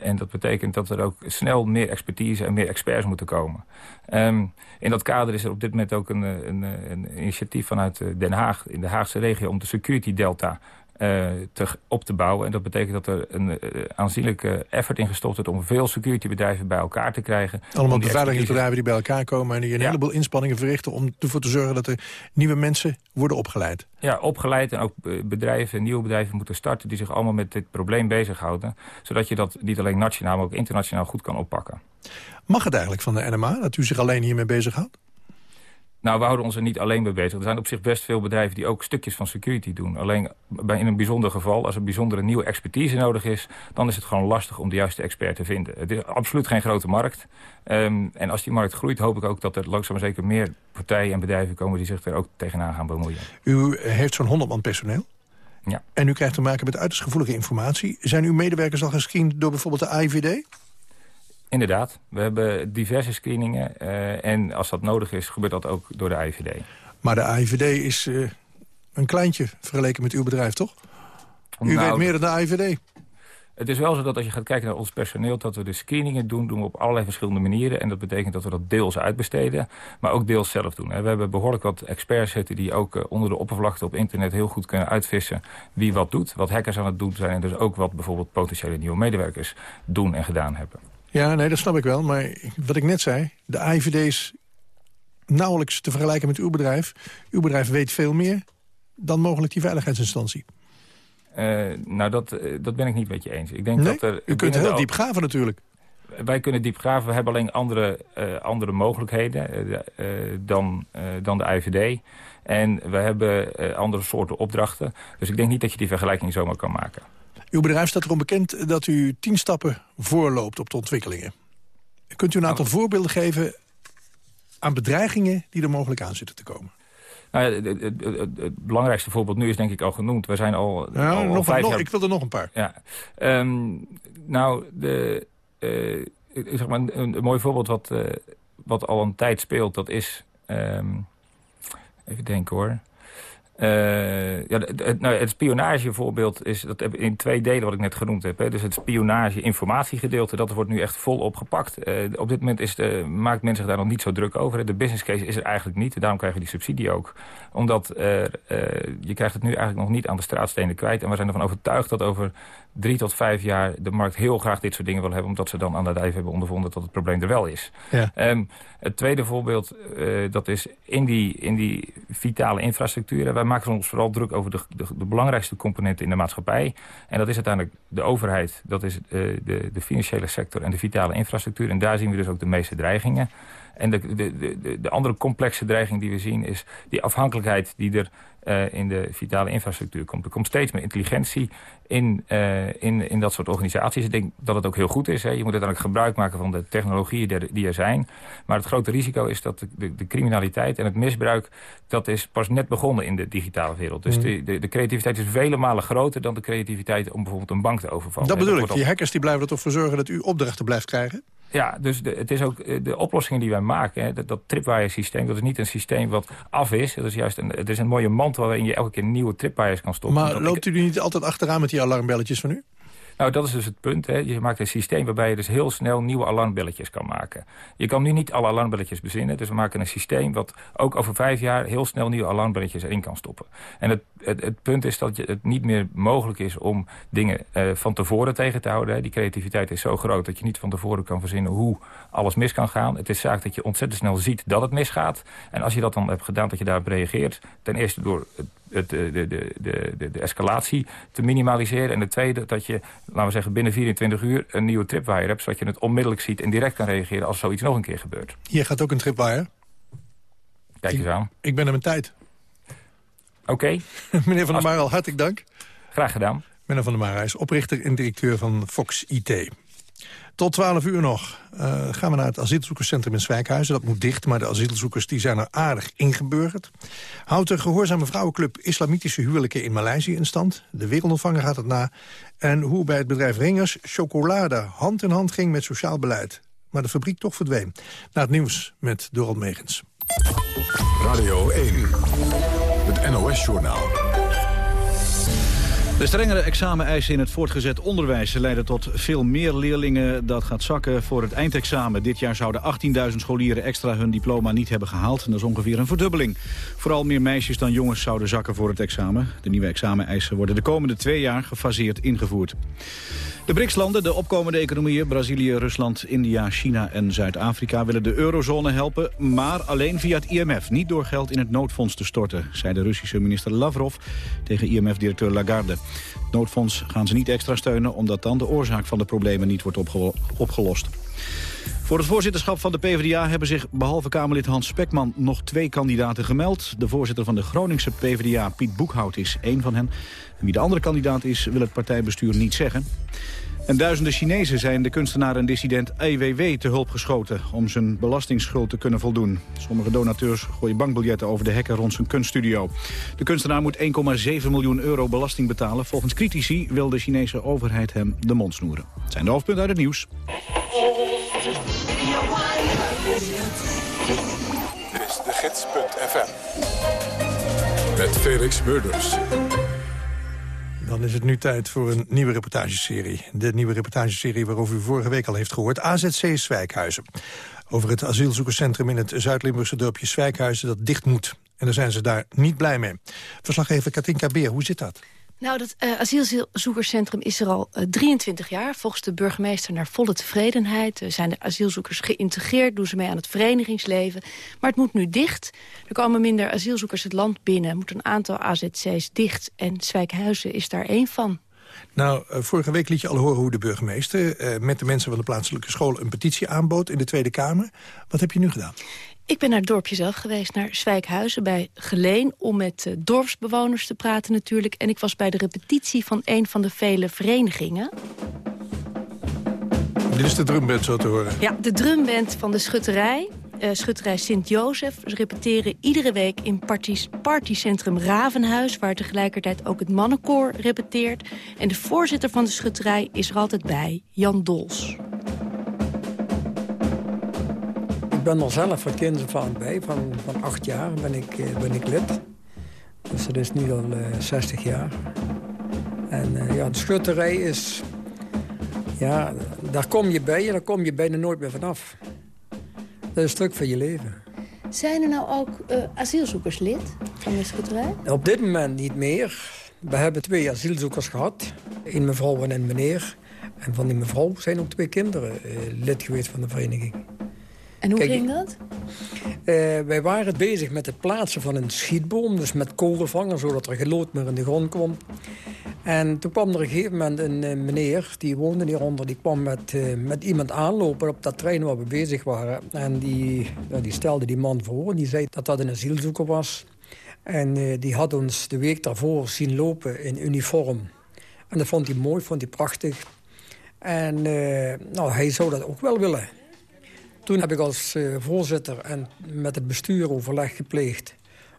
En dat betekent dat er ook snel meer expertise en meer experts moeten komen. Um, in dat kader is er op dit moment ook een, een, een initiatief vanuit Den Haag... in de Haagse regio om de security delta te, op te bouwen. En dat betekent dat er een uh, aanzienlijke effort in gestopt wordt... om veel securitybedrijven bij elkaar te krijgen. Allemaal beveiligingsbedrijven die bij elkaar komen... en die een ja. heleboel inspanningen verrichten om ervoor te zorgen... dat er nieuwe mensen worden opgeleid. Ja, opgeleid en ook bedrijven, nieuwe bedrijven moeten starten... die zich allemaal met dit probleem bezighouden. Zodat je dat niet alleen nationaal, maar ook internationaal goed kan oppakken. Mag het eigenlijk van de NMA dat u zich alleen hiermee bezighoudt? Nou, we houden ons er niet alleen mee bezig. Er zijn op zich best veel bedrijven die ook stukjes van security doen. Alleen in een bijzonder geval, als er bijzondere nieuwe expertise nodig is... dan is het gewoon lastig om de juiste expert te vinden. Het is absoluut geen grote markt. Um, en als die markt groeit, hoop ik ook dat er langzaam zeker meer partijen en bedrijven komen... die zich er ook tegenaan gaan bemoeien. U heeft zo'n 100 man personeel. Ja. En u krijgt te maken met uiterst gevoelige informatie. Zijn uw medewerkers al gescreend door bijvoorbeeld de AIVD? Inderdaad. We hebben diverse screeningen. Uh, en als dat nodig is, gebeurt dat ook door de AIVD. Maar de AIVD is uh, een kleintje vergeleken met uw bedrijf, toch? U nou, weet meer dan de AIVD. Het is wel zo dat als je gaat kijken naar ons personeel... dat we de screeningen doen, doen we op allerlei verschillende manieren. En dat betekent dat we dat deels uitbesteden, maar ook deels zelf doen. We hebben behoorlijk wat experts zitten die ook uh, onder de oppervlakte op internet... heel goed kunnen uitvissen wie wat doet, wat hackers aan het doen zijn... en dus ook wat bijvoorbeeld potentiële nieuwe medewerkers doen en gedaan hebben. Ja, nee, dat snap ik wel. Maar wat ik net zei, de AIVD is nauwelijks te vergelijken met uw bedrijf. Uw bedrijf weet veel meer dan mogelijk die veiligheidsinstantie. Uh, nou, dat, uh, dat ben ik niet met je eens. Ik denk nee? dat er U kunt heel diep graven natuurlijk. Wij kunnen diep graven. We hebben alleen andere, uh, andere mogelijkheden dan, dan de IVD. En we hebben andere soorten opdrachten. Dus ik denk niet dat je die vergelijking zomaar kan maken. Uw bedrijf staat erom bekend dat u tien stappen voorloopt op de ontwikkelingen. Kunt u een aantal oh. voorbeelden geven aan bedreigingen die er mogelijk aan zitten te komen? Nou ja, het, het, het, het, belangrijkste voorbeeld nu is denk ik al genoemd. We zijn al, ja, al, nog, vijf nog, jaar... Ik wil er nog een paar. Ja. Um, nou, de, uh, zeg maar een, een, mooi voorbeeld wat, uh, wat al een tijd speelt, dat is... Um, even denken hoor. Uh, ja, het, nou, het spionagevoorbeeld is dat in twee delen wat ik net genoemd heb. Hè. Dus het spionage-informatiegedeelte, dat wordt nu echt vol opgepakt. Uh, op dit moment is de, maakt men zich daar nog niet zo druk over. De business case is er eigenlijk niet. Daarom krijgen we die subsidie ook. Omdat uh, je krijgt het nu eigenlijk nog niet aan de straatstenen kwijt. En we zijn ervan overtuigd dat over drie tot vijf jaar de markt heel graag dit soort dingen wil hebben... omdat ze dan aan de lijf hebben ondervonden dat het probleem er wel is. Ja. Um, het tweede voorbeeld, uh, dat is in die, in die vitale infrastructuur. Wij maken ons vooral druk over de, de, de, belangrijkste componenten in de maatschappij. En dat is uiteindelijk de overheid, dat is uh, de, de financiële sector en de vitale infrastructuur. En daar zien we dus ook de meeste dreigingen. En de, de, de, de andere complexe dreiging die we zien is die afhankelijkheid die er uh, in de vitale infrastructuur komt. Er komt steeds meer intelligentie in, uh, in, in dat soort organisaties. Ik denk dat het ook heel goed is. Hè. Je moet uiteindelijk gebruik maken van de technologieën die er, die er zijn. Maar het grote risico is dat de, de, de, criminaliteit en het misbruik... dat is pas net begonnen in de digitale wereld. Dus mm. de, de, de, creativiteit is vele malen groter dan de creativiteit... om bijvoorbeeld een bank te overvallen. Dat bedoel dat ik. Die hackers die blijven er toch voor zorgen dat u opdrachten blijft krijgen? Ja, dus de, het is ook eh, de oplossingen die wij maken. Hè, dat, dat tripwire systeem, dat is niet een systeem wat af is. Dat is juist een, het is een mooie mantel waarin je elke keer nieuwe tripwires kan stoppen. Maar loopt u niet altijd achteraan met die alarmbelletjes van u? Nou, dat is dus het punt. Hè. Je maakt een systeem waarbij je dus heel snel nieuwe alarmbelletjes kan maken. Je kan nu niet alle alarmbelletjes bezinnen. Dus we maken een systeem wat ook over vijf jaar heel snel nieuwe alarmbelletjes erin kan stoppen. En het, het, het punt is dat het niet meer mogelijk is om dingen uh, van tevoren tegen te houden. Die creativiteit is zo groot dat je niet van tevoren kan verzinnen hoe alles mis kan gaan. Het is zaak dat je ontzettend snel ziet dat het misgaat. En als je dat dan hebt gedaan, dat je daarop reageert. Ten eerste door het het, de, de, de, de, de escalatie te minimaliseren. En de tweede, dat je, laten we zeggen, binnen 24 uur een nieuwe tripwire hebt... zodat je het onmiddellijk ziet en direct kan reageren als zoiets nog een keer gebeurt. Hier gaat ook een tripwire. Kijk eens aan. Ik ben er mijn tijd. Oké. Okay. Meneer Van der Maar, al hartelijk dank. Graag gedaan. Meneer Van der hij is oprichter en directeur van Fox IT. Tot 12 uur nog uh, gaan we naar het asielzoekerscentrum in Zwijkhuizen. Dat moet dicht, maar de asielzoekers die zijn er aardig ingeburgerd. Houdt de gehoorzame vrouwenclub Islamitische Huwelijken in Maleisië in stand. De wereldontvanger gaat het na. En hoe bij het bedrijf Ringers chocolade hand in hand ging met sociaal beleid. Maar de fabriek toch verdween. Na het nieuws met Dorald Megens. Radio 1, het NOS-journaal. De strengere exameneisen in het voortgezet onderwijs leiden tot veel meer leerlingen dat gaat zakken voor het eindexamen. Dit jaar zouden 18.000 scholieren extra hun diploma niet hebben gehaald. Dat is ongeveer een verdubbeling. Vooral meer meisjes dan jongens zouden zakken voor het examen. De nieuwe exameneisen worden de komende twee jaar gefaseerd ingevoerd. De BRICS-landen, de opkomende economieën, Brazilië, Rusland, India, China en Zuid-Afrika willen de eurozone helpen, maar alleen via het IMF, niet door geld in het noodfonds te storten, zei de Russische minister Lavrov tegen IMF-directeur Lagarde. Het noodfonds gaan ze niet extra steunen, omdat dan de oorzaak van de problemen niet wordt opgelost. Voor het voorzitterschap van de PvdA hebben zich behalve Kamerlid Hans Spekman nog twee kandidaten gemeld. De voorzitter van de Groningse PvdA, Piet Boekhout, is één van hen. En wie de andere kandidaat is, wil het partijbestuur niet zeggen. En duizenden Chinezen zijn de kunstenaar en dissident Weiwei te hulp geschoten... om zijn belastingsschuld te kunnen voldoen. Sommige donateurs gooien bankbiljetten over de hekken rond zijn kunststudio. De kunstenaar moet 1,7 miljoen euro belasting betalen. Volgens critici wil de Chinese overheid hem de mond snoeren. Het zijn de hoofdpunten uit het nieuws. Dit is de gids.fm. Met Felix Murders. Dan is het nu tijd voor een nieuwe reportageserie. De nieuwe reportageserie waarover u vorige week al heeft gehoord. AZC Zwijkhuizen. Over het asielzoekerscentrum in het Zuid-Limburgse dorpje Zwijkhuizen dat dicht moet. En daar zijn ze daar niet blij mee. Verslaggever Katinka Beer, hoe zit dat? Nou, dat uh, asielzoekerscentrum is er al uh, 23 jaar. Volgens de burgemeester naar volle tevredenheid. Uh, zijn de asielzoekers geïntegreerd, doen ze mee aan het verenigingsleven. Maar het moet nu dicht. Er komen minder asielzoekers het land binnen. Er moet een aantal AZC's dicht. En Zwijkhuizen is daar één van. Nou, vorige week liet je al horen hoe de burgemeester... Uh, met de mensen van de plaatselijke school een petitie aanbood in de Tweede Kamer. Wat heb je nu gedaan? Ik ben naar het dorpje zelf geweest, naar Zwijkhuizen bij Geleen... om met uh, dorpsbewoners te praten natuurlijk. En ik was bij de repetitie van een van de vele verenigingen. Dit is de drumband zo te horen. Ja, de drumband van de schutterij. Uh, schutterij Sint-Jozef. Ze repeteren iedere week in parties, partycentrum Ravenhuis... waar tegelijkertijd ook het mannenkoor repeteert. En de voorzitter van de schutterij is er altijd bij, Jan Dols. Ben er zelf van kinds af aan bij. Van, van acht jaar ben ik, uh, ben ik lid. Dus dat is nu al uh, 60 jaar. En uh, ja, de schutterij is... Ja, daar kom je bij en daar kom je bijna nooit meer vanaf. Dat is een stuk van je leven. Zijn er nou ook uh, asielzoekers lid van de schutterij? Op dit moment niet meer. We hebben twee asielzoekers gehad. Een mevrouw en een meneer. En van die mevrouw zijn ook twee kinderen lid geweest van de vereniging. En hoe Kijk, ging dat? Uh, wij waren bezig met het plaatsen van een schietboom. Dus met kolenvanger, zodat er gelood meer in de grond kwam. En toen kwam er op een gegeven moment een eh, meneer, die woonde hieronder... die kwam met, eh, met iemand aanlopen op dat trein waar we bezig waren. En die, die stelde die man voor en die zei dat dat een asielzoeker was. En eh, die had ons de week daarvoor zien lopen in uniform. En dat vond hij mooi, vond hij prachtig. En eh, nou, hij zou dat ook wel willen. Toen heb ik als eh, voorzitter en met het bestuur overleg gepleegd.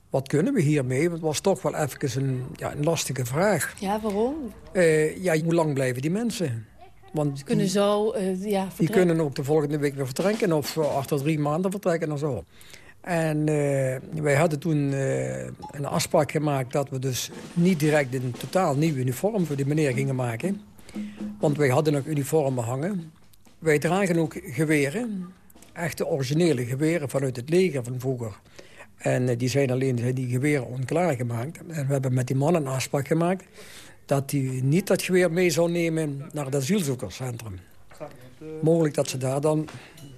Wat kunnen we hiermee? Want het was toch wel even een, ja, een lastige vraag. Ja, waarom? Eh, ja, hoe lang blijven die mensen? Want Ze kunnen die, zo eh, ja, die kunnen ook de volgende week weer vertrekken... of achter drie maanden vertrekken en zo. En wij hadden toen een afspraak gemaakt... dat we dus niet direct een totaal nieuw uniform voor die meneer gingen maken. Want wij hadden nog uniformen hangen. Wij dragen ook geweren. Echte originele geweren vanuit het leger van vroeger. En eh, die zijn alleen die geweren onklaargemaakt. En we hebben met die man een afspraak gemaakt... dat hij niet dat geweer mee zou nemen naar het asielzoekerscentrum. Mogelijk dat ze daar dan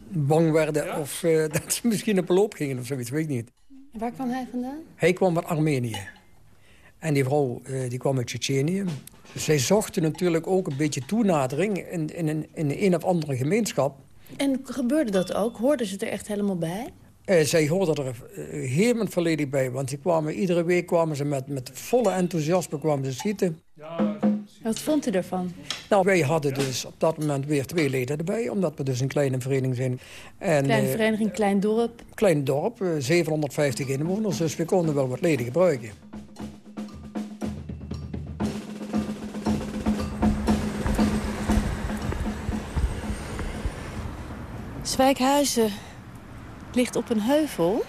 bang werden... of eh, dat ze misschien op loop gingen of zoiets, weet ik niet. En Waar kwam hij vandaan? Hij kwam uit Armenië. En die vrouw eh, die kwam uit Tsjetsjenië. Zij zochten natuurlijk ook een beetje toenadering... in, in, een, in de een of andere gemeenschap. En gebeurde dat ook? Hoorden ze er echt helemaal bij? Eh, zij hoorden er uh, helemaal volledig bij. Want die kwamen, iedere week kwamen ze met, met volle enthousiasme kwamen ze schieten. Wat vond u ervan? Nou, wij hadden dus op dat moment weer twee leden erbij. Omdat we dus een kleine vereniging zijn. En, Kleine eh, vereniging, klein dorp. klein dorp, eh, 750 inwoners. Dus we konden wel wat leden gebruiken. Zwijkhuizen ligt op een heuvel.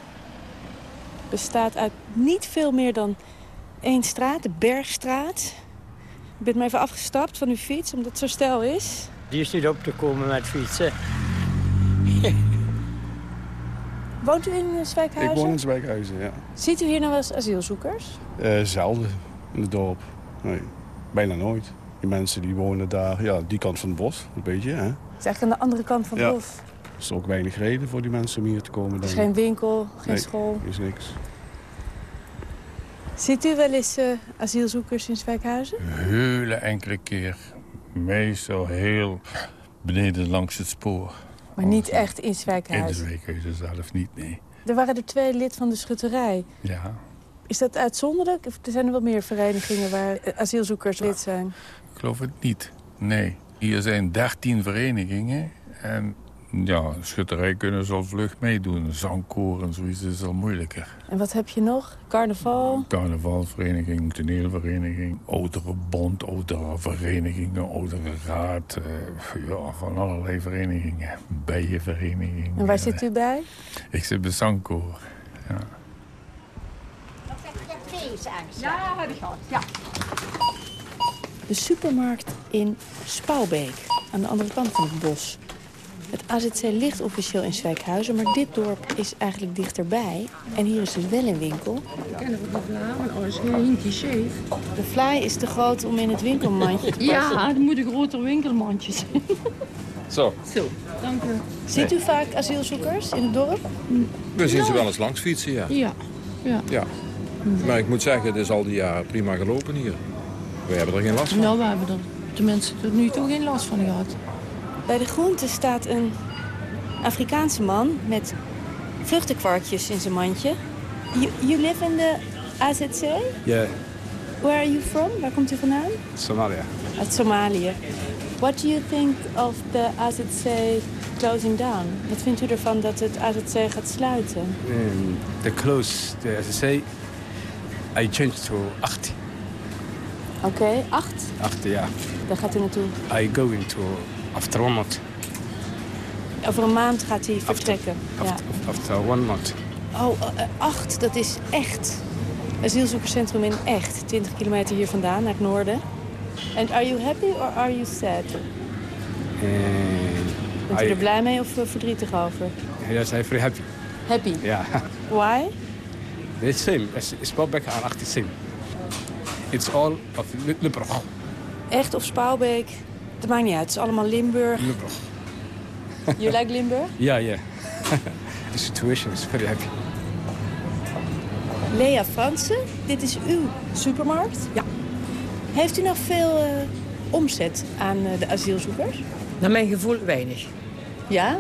Bestaat uit niet veel meer dan één straat, de Bergstraat. Ik ben maar even afgestapt van uw fiets, omdat het zo stijl is. Hier zit op te komen met fietsen. Woont u in eh, Ik Zwijkhuizen? woon in Zwijkhuizen, ja. Ziet u hier nou wel eens asielzoekers? Eh, zelden in het dorp. Nee, bijna nooit. Die mensen die wonen daar, ja, die kant van het bos, een beetje, hè. Het is eigenlijk aan de andere kant van het Ja. bos. Er is ook weinig reden voor die mensen om hier te komen. Er is geen winkel, geen Nee, school. er is niks. Ziet u wel eens eh, asielzoekers in Zwijkhuizen? Hele enkele keer. Meestal heel beneden langs het spoor. Maar niet echt in In de Zwijkhuizen. Zwijkhuizen zelf niet, nee. Er waren er twee lid van de schutterij. Ja, Is dat uitzonderlijk? Of er zijn er wel meer verenigingen waar eh, asielzoekers lid zijn? ik geloof het niet. Nee. Hier zijn 13 verenigingen. En ja, schutterij kunnen ze al vlug meedoen. Zangkoor en zoiets is al moeilijker. En wat heb je nog? Carnaval? Carnavalvereniging, toneelvereniging, ouderenbond, ouderenverenigingen, ouderenraad. eh ja, van allerlei verenigingen. Bijenvereniging. En waar zit u bij? Ik zit bij zangkoor. Ja. Ja, heb ik gehad. Ja. De supermarkt in Spouwbeek, aan de andere kant van het bos. Het AZC ligt officieel in Zwijkhuizen, maar dit dorp is eigenlijk dichterbij. En hier is dus wel een winkel. Kennen we de vlamen? Oh, is heel scheef. De fly is te groot om in het winkelmandje te passen. Ja, er moeten grotere winkelmandjes zijn. Zo, Zo, dank u. Ziet u vaak asielzoekers in het dorp? we zien ze wel eens langs fietsen, ja. Ja. Ja. ja. Maar ik moet zeggen, het is al die jaren prima gelopen hier. We hebben er geen last van. Nou, we hebben er tenminste tot nu toe geen last van gehad. Bij de groente staat een Afrikaanse man met vruchtenkwarkjes in zijn mandje. You, you live in the AZC? Yeah, Where are you from? Waar komt u vandaan? Somalia. Uit Somalië. What do you think of the AZC closing down? Wat vindt u ervan dat het AZC gaat sluiten? Um, the close, the, as I changed to 8. Oké, acht. 8, ja. Daar gaat u naartoe. I go into after one month. Over een maand gaat hij vertrekken. Ja. After one month. Oh, eh, acht, dat is echt. Asielzoekerscentrum in echt. 20 kilometer hier vandaan, naar het noorden. And are you happy or are you sad? And Bent u er blij mee of eh, verdrietig over? Yes, I'm very happy. Happy. Yeah. Why? It's same. Babek aan 8 same. It's all of Li- Limburg. Echt of Spouwbeek? Dat maakt niet uit. Het is allemaal Limburg. Limburg. You like Limburg? Yeah, yeah. the situation is very happy. Lea Fransen, dit is uw supermarkt? Ja. Heeft u nog veel eh, omzet aan eh, de asielzoekers? Naar mijn gevoel weinig. Ja?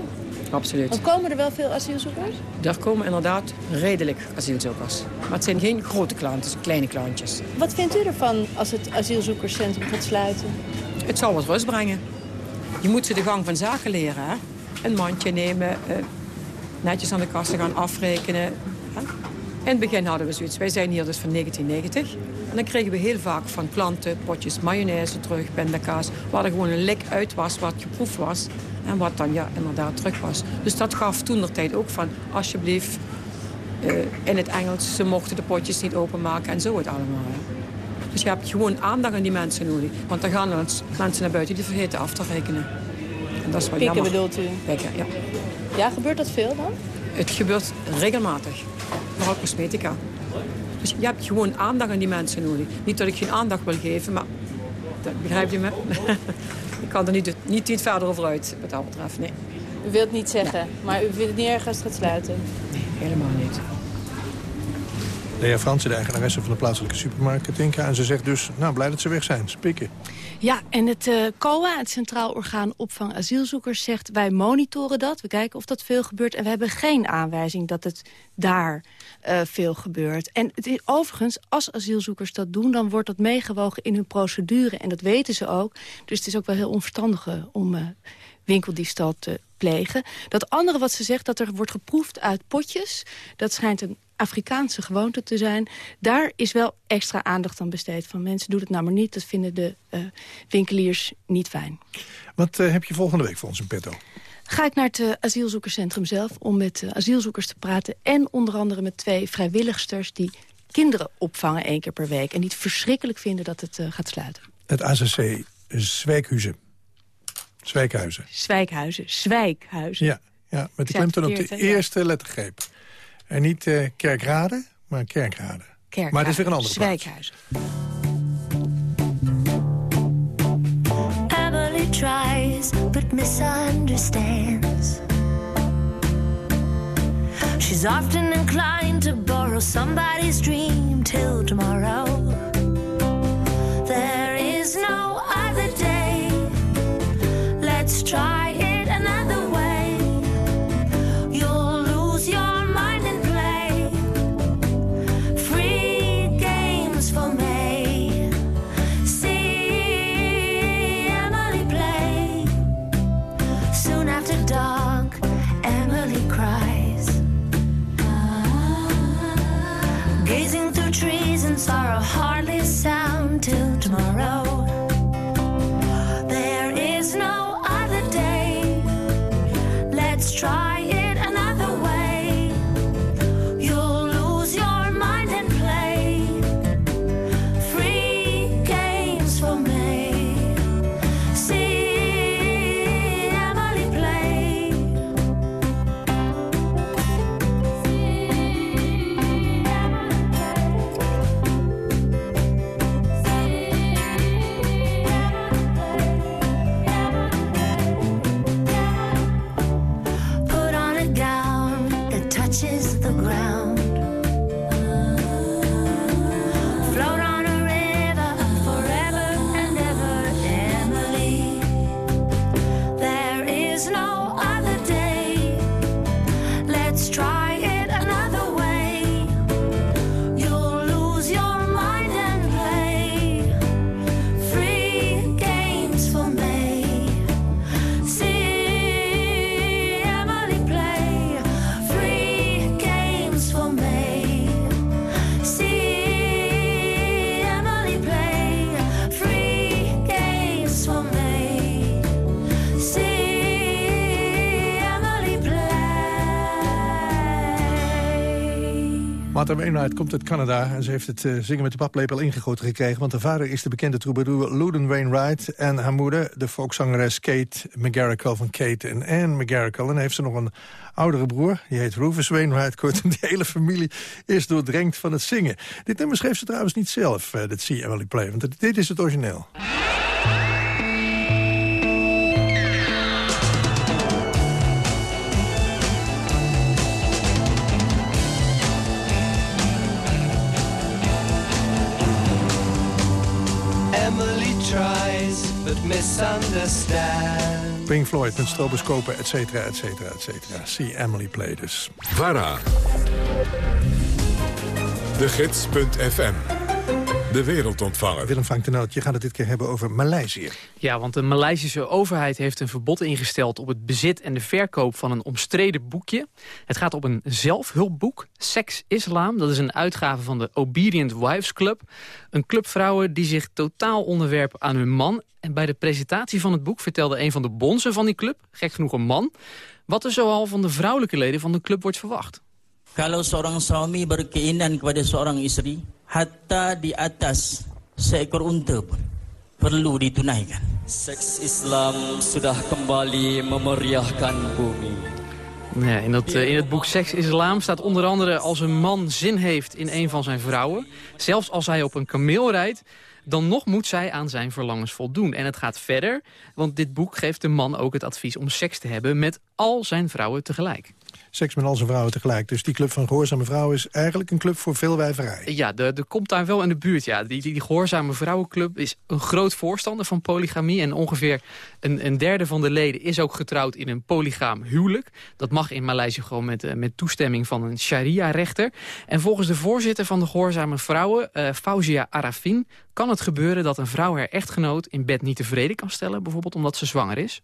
Absoluut. Want komen er wel veel asielzoekers? Daar komen inderdaad redelijk asielzoekers. Maar het zijn geen grote klanten, kleine klantjes. Wat vindt u ervan als het asielzoekerscentrum gaat sluiten? Het zal wat rust brengen. Je moet ze de gang van zaken leren. Hè? Een mandje nemen, eh, netjes aan de kassen gaan afrekenen. In het begin hadden we zoiets. Wij zijn hier dus van 1990. En dan kregen we heel vaak van klanten potjes mayonaise terug, pindakaas... waar er gewoon een lek uit was, wat geproefd was. En wat dan ja, inderdaad terug was. Dus dat gaf toen de tijd ook van, alsjeblieft... eh, in het Engels, ze mochten de potjes niet openmaken en zo het allemaal. Dus je hebt gewoon aandacht aan die mensen nodig. Want dan gaan er mensen naar buiten die vergeten af te rekenen. En dat is wel Pikken jammer. bedoelt u? Ja. Ja, gebeurt dat veel dan? Het gebeurt regelmatig. Vooral cosmetica. Dus je hebt gewoon aandacht aan die mensen nodig. Niet dat ik geen aandacht wil geven, maar... Dat begrijp je me? ik kan er niet, niet, niet verder over uit, wat dat betreft. Nee, U wilt niet zeggen, maar u het niet erg als het gaat sluiten? helemaal niet. Lea Fransen, de eigenaresse van de plaatselijke supermarkt Katinka. En ze zegt dus, nou, blij dat ze weg zijn. Spikken. Ja, en het eh, COA, het Centraal Orgaan Opvang Asielzoekers, zegt... wij monitoren dat, we kijken of dat veel gebeurt... en we hebben geen aanwijzing dat het daar eh, veel gebeurt. En het is, overigens, als asielzoekers dat doen... dan wordt dat meegewogen in hun procedure en dat weten ze ook. Dus het is ook wel heel onverstandig eh, om eh, winkeldiefstal te plegen. Dat andere wat ze zegt, dat er wordt geproefd uit potjes... dat schijnt een Afrikaanse gewoonte te zijn. Daar is wel extra aandacht aan besteed van mensen. Doe het nou maar niet, dat vinden de eh, winkeliers niet fijn. Wat eh, heb je volgende week voor ons in petto? Ga ik naar het eh, asielzoekerscentrum zelf om met asielzoekers te praten... en onder andere met twee vrijwilligsters die kinderen opvangen één keer per week... en die het verschrikkelijk vinden dat het gaat sluiten. Het ACC Zwijkhuizen. Zwijkhuizen. Zwijkhuizen, Zwijkhuizen. Ja, ja met de klemtoon op de eerste lettergreep. En niet eh, Kerkrade, maar Kerkrade. Maar het is weer een andere. Zwijkhuizen. Emily tries but misunderstands. She's often inclined to borrow somebody's dream till tomorrow. There is no Martha Wainwright komt uit Canada en ze heeft het eh, zingen met de paplepel ingegoten gekregen. Want haar vader is de bekende troubadour Loudon Wainwright. En haar moeder, de folkzangeres Kate McGarrigle van Kate en Anne McGarrigle. En dan heeft ze nog een oudere broer, die heet Rufus Wainwright. Kortom, die hele familie is doordrenkt van het zingen. Dit nummer schreef ze trouwens niet zelf, eh, dit See Emily Play. Want dit is het origineel. Misunderstands. Pink Floyd met stroboscopen, et cetera, et cetera, et cetera. See Emily Play dus. VARA. De Gids.fm. De wereldontvanger. Willem Frank de Noot, je gaat het dit keer hebben over Maleisië. Ja, want de Maleisische overheid heeft een verbod ingesteld... op het bezit en de verkoop van een omstreden boekje. Het gaat op een zelfhulpboek, Sex Islam. Dat is een uitgave van de Obedient Wives Club. Een club vrouwen die zich totaal onderwerpen aan hun man. En bij de presentatie van het boek vertelde een van de bonzen van die club... gek genoeg een man... wat er zoal van de vrouwelijke leden van de club wordt verwacht. Kalau seorang suami berkeinginan kepada seorang istri, hatta di atas seekor unta pun perlu ditunaikan. Seks Islam sudah kembali memeriahkan bumi. Ja, in, dat, eh, in het boek Seks Islam staat onder andere als een man zin heeft in een van zijn vrouwen. Zelfs als hij op een kameel rijdt, dan nog moet zij aan zijn verlangens voldoen. En het gaat verder, want dit boek geeft de man ook het advies om seks te hebben met al zijn vrouwen tegelijk. Seks met al zijn vrouwen tegelijk. Dus die club van gehoorzame vrouwen is eigenlijk een club voor veelwijverij. Ja, de, komt daar wel in de buurt. Ja. Die, die, gehoorzame vrouwenclub is een groot voorstander van polygamie. En ongeveer een, een derde van de leden is ook getrouwd in een polygaam huwelijk. Dat mag in Maleisië gewoon met, eh, met toestemming van een sharia-rechter. En volgens de voorzitter van de gehoorzame vrouwen, eh Fauzia Arafin... kan het gebeuren dat een vrouw haar echtgenoot in bed niet tevreden kan stellen. Bijvoorbeeld omdat ze zwanger is.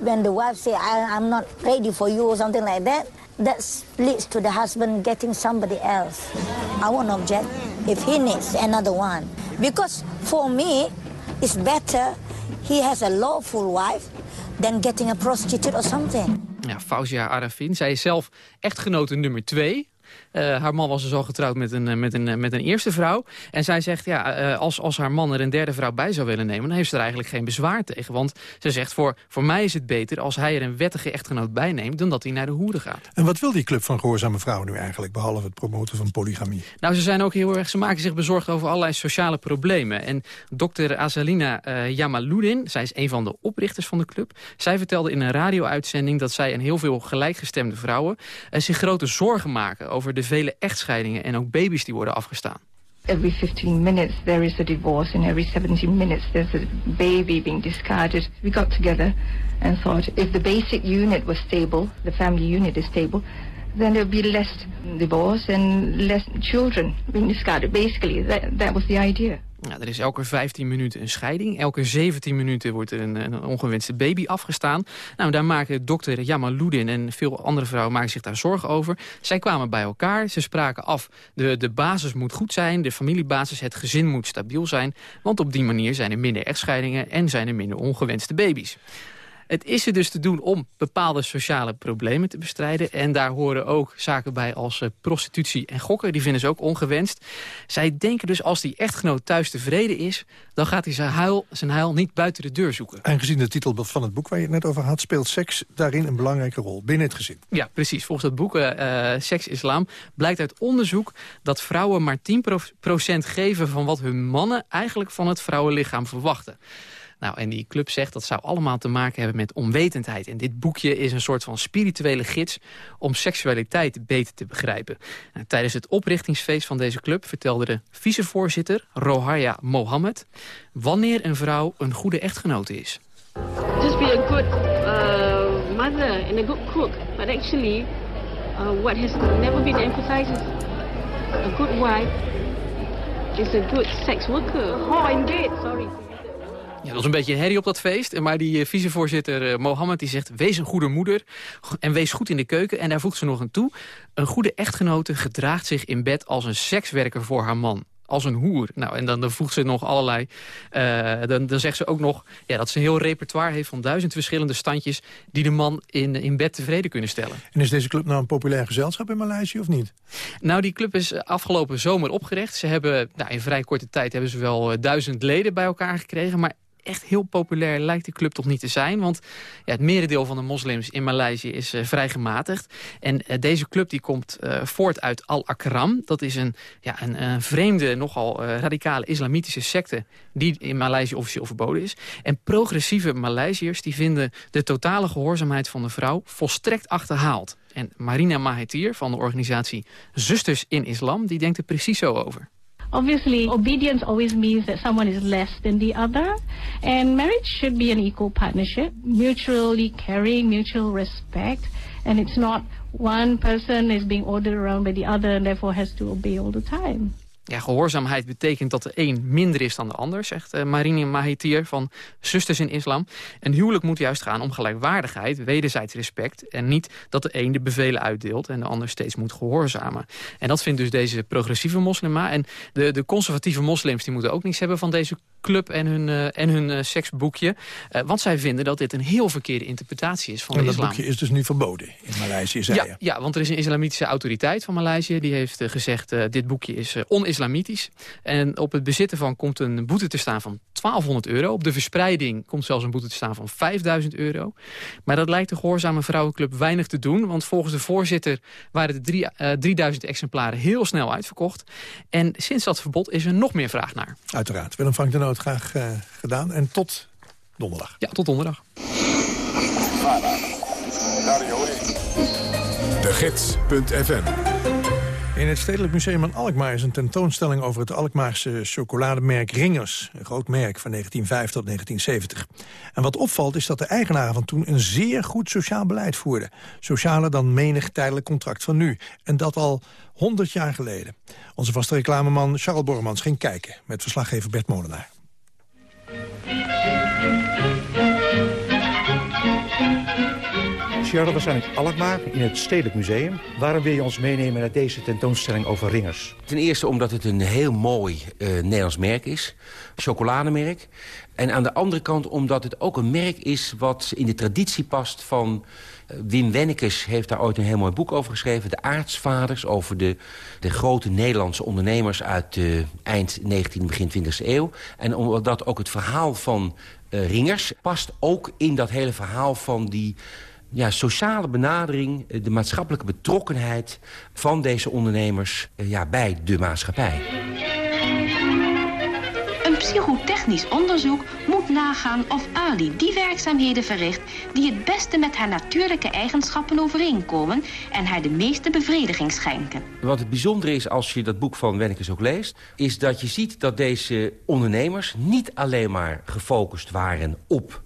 When the wife say, I, I'm not ready for you or something like that, that leads to the husband getting somebody else. I won't object if he needs another one. Because for me, it's better he has a lawful wife than getting a prostitute or something. Ja, Fauzia Arafin, zij is zelf echtgenote nummer 2 haar man was dus al getrouwd met een, eh, met, een, eh, met een eerste vrouw. En zij zegt, ja, eh, als, als haar man er een derde vrouw bij zou willen nemen... dan heeft ze er eigenlijk geen bezwaar tegen. Want ze zegt, voor, voor mij is het beter als hij er een wettige echtgenoot bij neemt... dan dat hij naar de hoeren gaat. En wat wil die club van gehoorzame vrouwen nu eigenlijk... behalve het promoten van polygamie? Nou, ze zijn ook heel erg, ze maken zich bezorgd over allerlei sociale problemen. En dokter Azalina eh Jamaluddin, zij is een van de oprichters van de club. Zij vertelde in een radio-uitzending dat zij en heel veel gelijkgestemde vrouwen... eh, zich grote zorgen maken over de vele echtscheidingen en ook baby's die worden afgestaan. Every 15 minutes there is a divorce, and every 17 minutes there's a baby being discarded. We got together and thought if the basic unit was stable, the family unit is stable, then there would be less divorce and less children being discarded. Basically, that, that was the idea. Ja, er is elke 15 minuten een scheiding. Elke 17 minuten wordt er een, ongewenste baby afgestaan. Nou, daar maken dokter Jamaluddin en veel andere vrouwen maken zich daar zorgen over. Zij kwamen bij elkaar, ze spraken af. De, de basis moet goed zijn, de familiebasis, het gezin moet stabiel zijn. Want op die manier zijn er minder echtscheidingen en zijn er minder ongewenste baby's. Het is er dus te doen om bepaalde sociale problemen te bestrijden. En daar horen ook zaken bij als eh, prostitutie en gokken. Die vinden ze ook ongewenst. Zij denken dus als die echtgenoot thuis tevreden is... dan gaat hij zijn huil, zijn huil niet buiten de deur zoeken. En gezien de titel van het boek waar je het net over had... speelt seks daarin een belangrijke rol binnen het gezin. Ja, precies. Volgens dat boek eh, Seks Islam blijkt uit onderzoek... dat vrouwen maar 10% geven van wat hun mannen eigenlijk van het vrouwenlichaam verwachten. Nou, en die club zegt dat zou allemaal te maken hebben met onwetendheid. En dit boekje is een soort van spirituele gids om seksualiteit beter te begrijpen. Nou, tijdens het oprichtingsfeest van deze club vertelde de vicevoorzitter Rohaya Mohammed wanneer een vrouw een goede echtgenote is. Just be a good uh, mother and a good cook. But actually, uh, what has never been emphasized is a good wife is a good sex worker. Oh, indeed. Sorry. Ja, dat was een beetje herrie op dat feest. Maar die eh, vicevoorzitter eh, Mohammed die zegt... wees een goede moeder en wees goed in de keuken. En daar voegt ze nog aan toe. Een goede echtgenote gedraagt zich in bed als een sekswerker voor haar man. Als een hoer. Nou, en dan, dan voegt ze nog allerlei... eh, dan, dan zegt ze ook nog ja, dat ze een heel repertoire heeft... van duizend verschillende standjes... die de man in, in bed tevreden kunnen stellen. En is deze club nou een populair gezelschap in Maleisië of niet? Nou, die club is afgelopen zomer opgericht. Ze hebben, nou, in vrij korte tijd hebben ze wel duizend leden bij elkaar gekregen. Maar echt heel populair lijkt die club toch niet te zijn. Want ja, het merendeel van de moslims in Maleisië is eh, vrij gematigd. En eh, deze club die komt eh, voort uit Al-Akram. Dat is een, ja, een, vreemde, nogal radicale islamitische secte... die in Maleisië officieel verboden is. En progressieve Maleisiërs die vinden de totale gehoorzaamheid van de vrouw... volstrekt achterhaald. En Marina Mahathir van de organisatie Zusters in Islam... die denkt er precies zo over. Obviously, obedience always means that someone is less than the other. And marriage should be an equal partnership, mutually caring, mutual respect. And it's not one person is being ordered around by the other and therefore has to obey all the time. Ja, gehoorzaamheid betekent dat de een minder is dan de ander, zegt uh, Marine van Zusters in Islam. En huwelijk moet juist gaan om gelijkwaardigheid, wederzijds respect... en niet dat de een de bevelen uitdeelt en de ander steeds moet gehoorzamen. En dat vindt dus deze progressieve moslima. En de, de conservatieve moslims die moeten ook niets hebben van deze club en hun, uh, en hun uh, seksboekje. Uh, want zij vinden dat dit een heel verkeerde interpretatie is van en de dat islam. boekje is dus nu verboden in Maleisië, zei ja, je. ja, want er is een islamitische autoriteit van Maleisië... die heeft gezegd, dit boekje is on-islamitisch. En op het bezitten van komt een boete te staan van 1200 euro. Op de verspreiding komt zelfs een boete te staan van 5000 euro. Maar dat lijkt de gehoorzame vrouwenclub weinig te doen. Want volgens de voorzitter waren de drie, 3000 exemplaren heel snel uitverkocht. En sinds dat verbod is er nog meer vraag naar. Uiteraard. Willem Frank de Graag uh, gedaan. En tot donderdag. Ja, tot donderdag. De Gids.fm in het Stedelijk Museum in Alkmaar is een tentoonstelling over het Alkmaarse chocolademerk Ringers. Een groot merk van 1905 tot 1970. En wat opvalt is dat de eigenaren van toen een zeer goed sociaal beleid voerden. Socialer dan menig tijdelijk contract van nu. En dat al 100 jaar geleden. Onze vaste reclameman Charles Bormans ging kijken met verslaggever Bert Molenaar. Charles, we zijn in Alkmaar in het Stedelijk Museum. Waarom wil je ons meenemen naar deze tentoonstelling over ringers? Ten eerste omdat het een heel mooi uh, Nederlands merk is. Chocolademerk. En aan de andere kant omdat het ook een merk is wat in de traditie past van... Wim Wennekes heeft daar ooit een heel mooi boek over geschreven. De aartsvaders, over de, de grote Nederlandse ondernemers uit de eind 19e, begin 20e eeuw. En omdat ook het verhaal van uh, ringers past ook in dat hele verhaal van die ja, sociale benadering, de maatschappelijke betrokkenheid van deze ondernemers ja, bij de maatschappij. Een psychotechnisch onderzoek moet nagaan of Ali die werkzaamheden verricht... die het beste met haar natuurlijke eigenschappen overeenkomen... en haar de meeste bevrediging schenken. Wat het bijzondere is als je dat boek van Wennekes ook leest... is dat je ziet dat deze ondernemers niet alleen maar gefocust waren op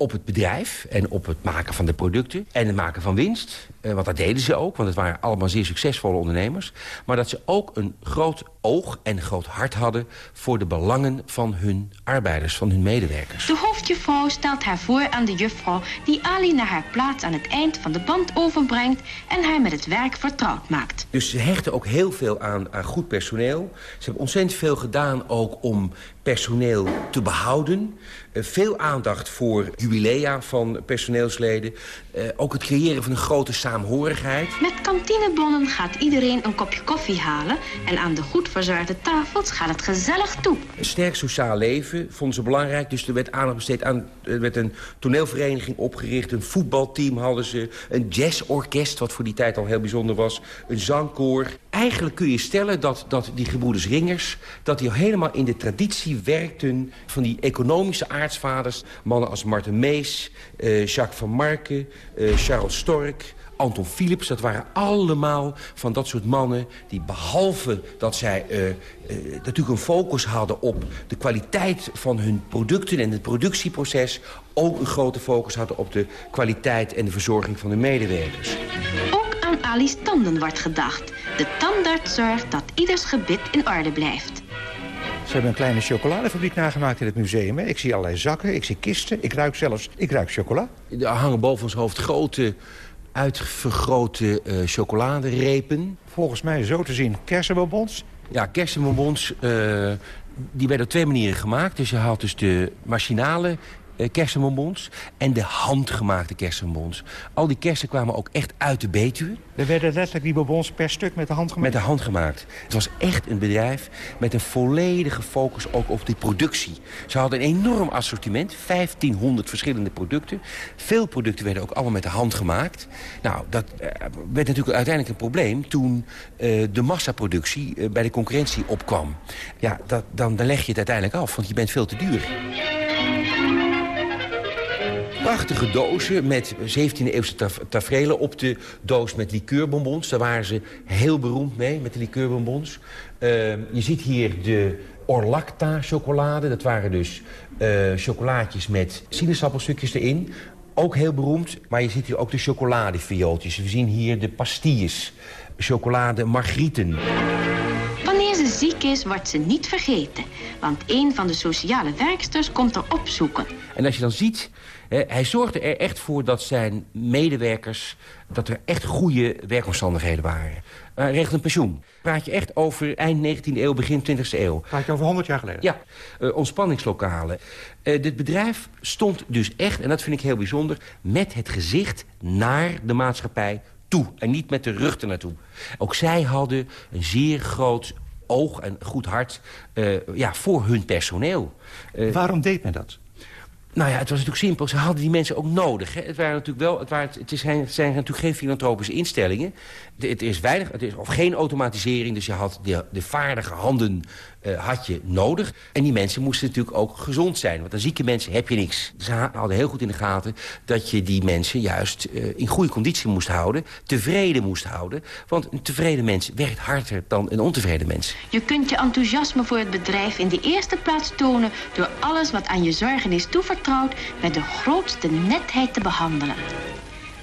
op het bedrijf en op het maken van de producten en het maken van winst. Eh, want dat deden ze ook, want het waren allemaal zeer succesvolle ondernemers. Maar dat ze ook een groot oog en een groot hart hadden... voor de belangen van hun arbeiders, van hun medewerkers. De hoofdjuffrouw stelt haar voor aan de juffrouw... die Ali naar haar plaats aan het eind van de band overbrengt... en haar met het werk vertrouwd maakt. Dus ze hechten ook heel veel aan, aan goed personeel. Ze hebben ontzettend veel gedaan ook om personeel te behouden. Uh, veel aandacht voor jubilea van personeelsleden. Uh, ook het creëren van een grote saamhorigheid. Met kantinebonnen gaat iedereen een kopje koffie halen... en aan de goed verzorgde tafels gaat het gezellig toe. Een sterk sociaal leven vonden ze belangrijk. Dus er werd aandacht besteed aan... Er werd een toneelvereniging opgericht. Een voetbalteam hadden ze. Een jazzorkest, wat voor die tijd al heel bijzonder was. Een zangkoor. Eigenlijk kun je stellen dat, dat die gebroeders Ringers... dat die al helemaal in de traditie werkten... van die economische aartsvaders. Mannen als Martin Mees, uh, Jacques van Marken, uh, Charles Stork... Anton Philips, dat waren allemaal van dat soort mannen... die behalve dat zij uh, natuurlijk een focus hadden op de kwaliteit van hun producten... en het productieproces, ook een grote focus hadden op de kwaliteit en de verzorging van hun medewerkers. Ook aan Ali's tanden wordt gedacht. De tandarts zorgt dat ieders gebit in orde blijft. Ze hebben een kleine chocoladefabriek nagemaakt in het museum. Hè? Ik zie allerlei zakken, ik zie kisten, ik ruik zelfs ik ruik chocola. Er hangen boven ons hoofd grote uitvergrote uh, chocoladerepen. Volgens mij zo te zien kersenbonbons. Ja, kersenbonbons, uh, die werden op twee manieren gemaakt. Dus je haalt dus de machinale kersenbonbons en de handgemaakte kersenbonbons. Al die kersen kwamen ook echt uit de Betuwe. Er werden letterlijk die bonbons per stuk met de hand gemaakt? Met de hand gemaakt. Het was echt een bedrijf met een volledige focus ook op die productie. Ze hadden een enorm assortiment, 1500 verschillende producten. Veel producten werden ook allemaal met de hand gemaakt. Nou, dat uh, werd natuurlijk uiteindelijk een probleem toen uh, de massaproductie uh, bij de concurrentie opkwam. Ja, dat, dan, dan leg je het uiteindelijk af, want je bent veel te duur. Prachtige dozen met 17e-eeuwse taf tafereelen op de doos met likeurbonbons. Daar waren ze heel beroemd mee, met de likeurbonbons. Uh, je ziet hier de Orlacta chocolade. Dat waren dus uh, chocolaatjes met sinaasappelstukjes erin. Ook heel beroemd, maar je ziet hier ook de chocoladeviooltjes. We zien hier de pastilles, chocolade margrieten. Wanneer ze ziek is, wordt ze niet vergeten. Want een van de sociale werksters komt er opzoeken. En als je dan ziet, hij zorgde er echt voor dat zijn medewerkers... dat er echt goede werkomstandigheden waren. Hij regelt een pensioen. Praat je echt over eind 19e eeuw, begin 20e eeuw. Praat je over 100 jaar geleden? Ja, uh, ontspanningslokalen. Uh, dit bedrijf stond dus echt, en dat vind ik heel bijzonder... met het gezicht naar de maatschappij toe. En niet met de rug ernaartoe. Ook zij hadden een zeer groot oog en goed hart uh, ja, voor hun personeel. Waarom deed men dat? Nou ja, het was natuurlijk simpel. Ze hadden die mensen ook nodig. Hè. Het, waren natuurlijk wel, het, waren, het, is, het zijn natuurlijk geen filantropische instellingen. Het is weinig, het is of geen automatisering. Dus je had de, de vaardige handen uh, had je nodig. En die mensen moesten natuurlijk ook gezond zijn. Want aan zieke mensen heb je niks. Ze hadden heel goed in de gaten dat je die mensen juist uh, in goede conditie moest houden. Tevreden moest houden. Want een tevreden mens werkt harder dan een ontevreden mens. Je kunt je enthousiasme voor het bedrijf in de eerste plaats tonen... door alles wat aan je zorgen is toevertrouwd... met de grootste netheid te behandelen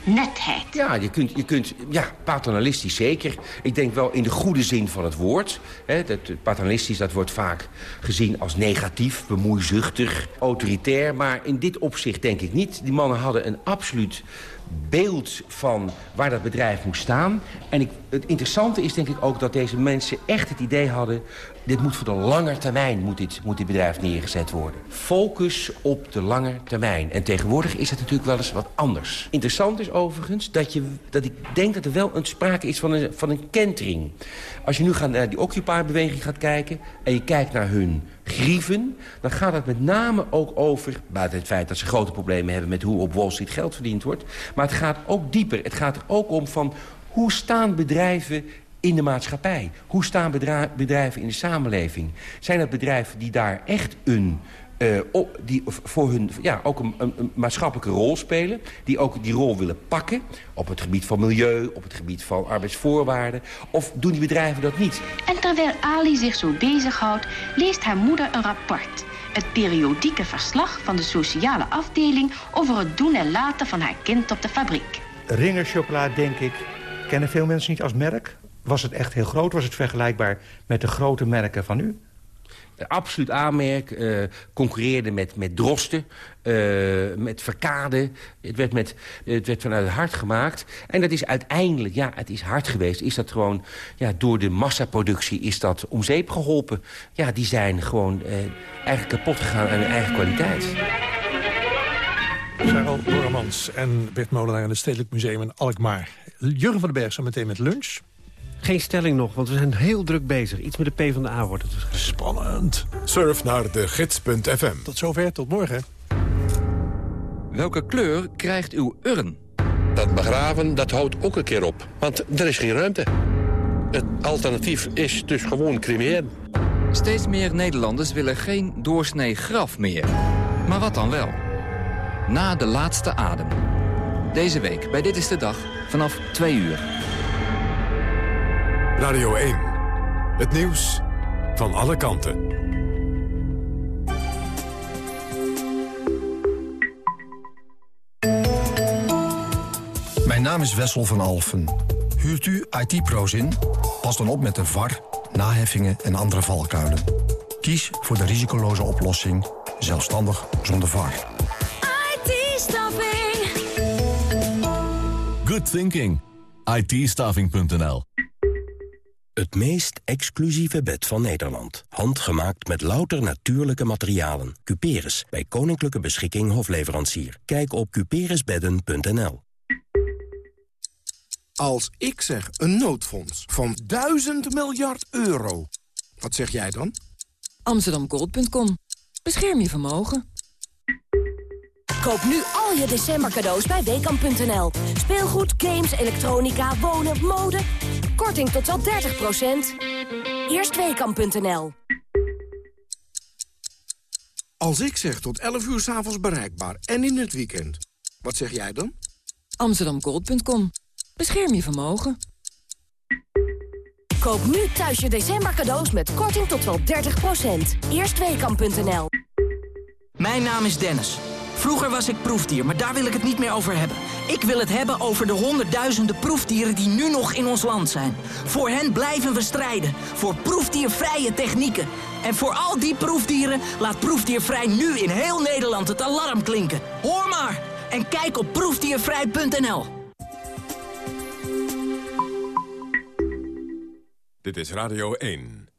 netheid. Ja, je kunt, je kunt ja, paternalistisch zeker. Ik denk wel in de goede zin van het woord. Hè, dat, paternalistisch, dat wordt vaak gezien als negatief, bemoeizuchtig, autoritair. Maar in dit opzicht denk ik niet. Die mannen hadden een absoluut beeld van waar dat bedrijf moest staan. En ik, het interessante is denk ik ook dat deze mensen echt het idee hadden... dit moet voor de lange termijn moet dit, moet dit bedrijf neergezet worden. Focus op de lange termijn. En tegenwoordig is het natuurlijk wel eens wat anders. Interessant is overigens dat, je, dat ik denk dat er wel een sprake is van een, van een kentering. Als je nu naar die Occupy-beweging gaat kijken... en je kijkt naar hun grieven... dan gaat het met name ook over... buiten het feit dat ze grote problemen hebben... met hoe op Wall Street geld verdiend wordt... maar het gaat ook dieper. Het gaat er ook om van hoe staan bedrijven in de maatschappij? Hoe staan bedrijven in de samenleving? Zijn dat bedrijven die daar echt een... Uh, op, die voor hun ja, ook een, een, een, maatschappelijke rol spelen. Die ook die rol willen pakken. Op het gebied van milieu, op het gebied van arbeidsvoorwaarden. Of doen die bedrijven dat niet? En terwijl Ali zich zo bezighoudt, leest haar moeder een rapport. Het periodieke verslag van de sociale afdeling... over het doen en laten van haar kind op de fabriek. Ringer chocola, denk ik, kennen veel mensen niet als merk. Was het echt heel groot? Was het vergelijkbaar met de grote merken van u? absoluut aanmerk. Uh, concurreerde met, met drosten, uh, met verkade. Het werd, met, het werd vanuit het hart gemaakt. En dat is uiteindelijk, ja, het is hard geweest. Is dat gewoon, ja, door de massaproductie is dat om zeep geholpen. Ja, die zijn gewoon uh, eigenlijk kapot gegaan aan hun eigen kwaliteit. Charles Boremans en Bert Molenaar in het Stedelijk Museum in Alkmaar. Jurgen van den Berg zo meteen met lunch. Geen stelling nog, want we zijn heel druk bezig. Iets met de PvdA wordt het. Spannend. Surf naar de gids.fm. Tot zover, tot morgen. Welke kleur krijgt uw urn? Dat begraven, dat houdt ook een keer op. Want er is geen ruimte. Het alternatief is dus gewoon cremeren. Steeds meer Nederlanders willen geen doorsnee graf meer. Maar wat dan wel? Na de laatste adem. Deze week bij Dit is de Dag vanaf 2 uur. Radio 1. Het nieuws van alle kanten. Mijn naam is Wessel van Alfen. Huurt u IT-pro's in? Pas dan op met de VAR, naheffingen en andere valkuilen. Kies voor de risicoloze oplossing, zelfstandig zonder VAR. Good thinking. IT-staffing.nl Het meest exclusieve bed van Nederland. Handgemaakt met louter natuurlijke materialen. Cuperus, bij Koninklijke Beschikking Hofleverancier. Kijk op cuperusbedden.nl Als ik zeg een noodfonds van 1000 miljard euro, wat zeg jij dan? Amsterdamgold.com. Bescherm je vermogen. Koop nu al je december cadeaus bij Weekamp.nl. Speelgoed, games, elektronica, wonen, mode. Korting tot wel 30%. Eerst Weekamp.nl. Als ik zeg tot 11 uur s'avonds bereikbaar en in het weekend, Wat zeg jij dan? Amsterdamgold.com. Bescherm je vermogen. Koop nu thuis je december cadeaus met korting tot wel 30%. Eerstweekam.nl Mijn naam is Dennis. Vroeger was ik proefdier, maar daar wil ik het niet meer over hebben. Ik wil het hebben over de honderdduizenden proefdieren die nu nog in ons land zijn. Voor hen blijven we strijden. Voor proefdiervrije technieken. En voor al die proefdieren laat Proefdiervrij nu in heel Nederland het alarm klinken. Hoor maar! En kijk op proefdiervrij.nl. Dit is Radio 1.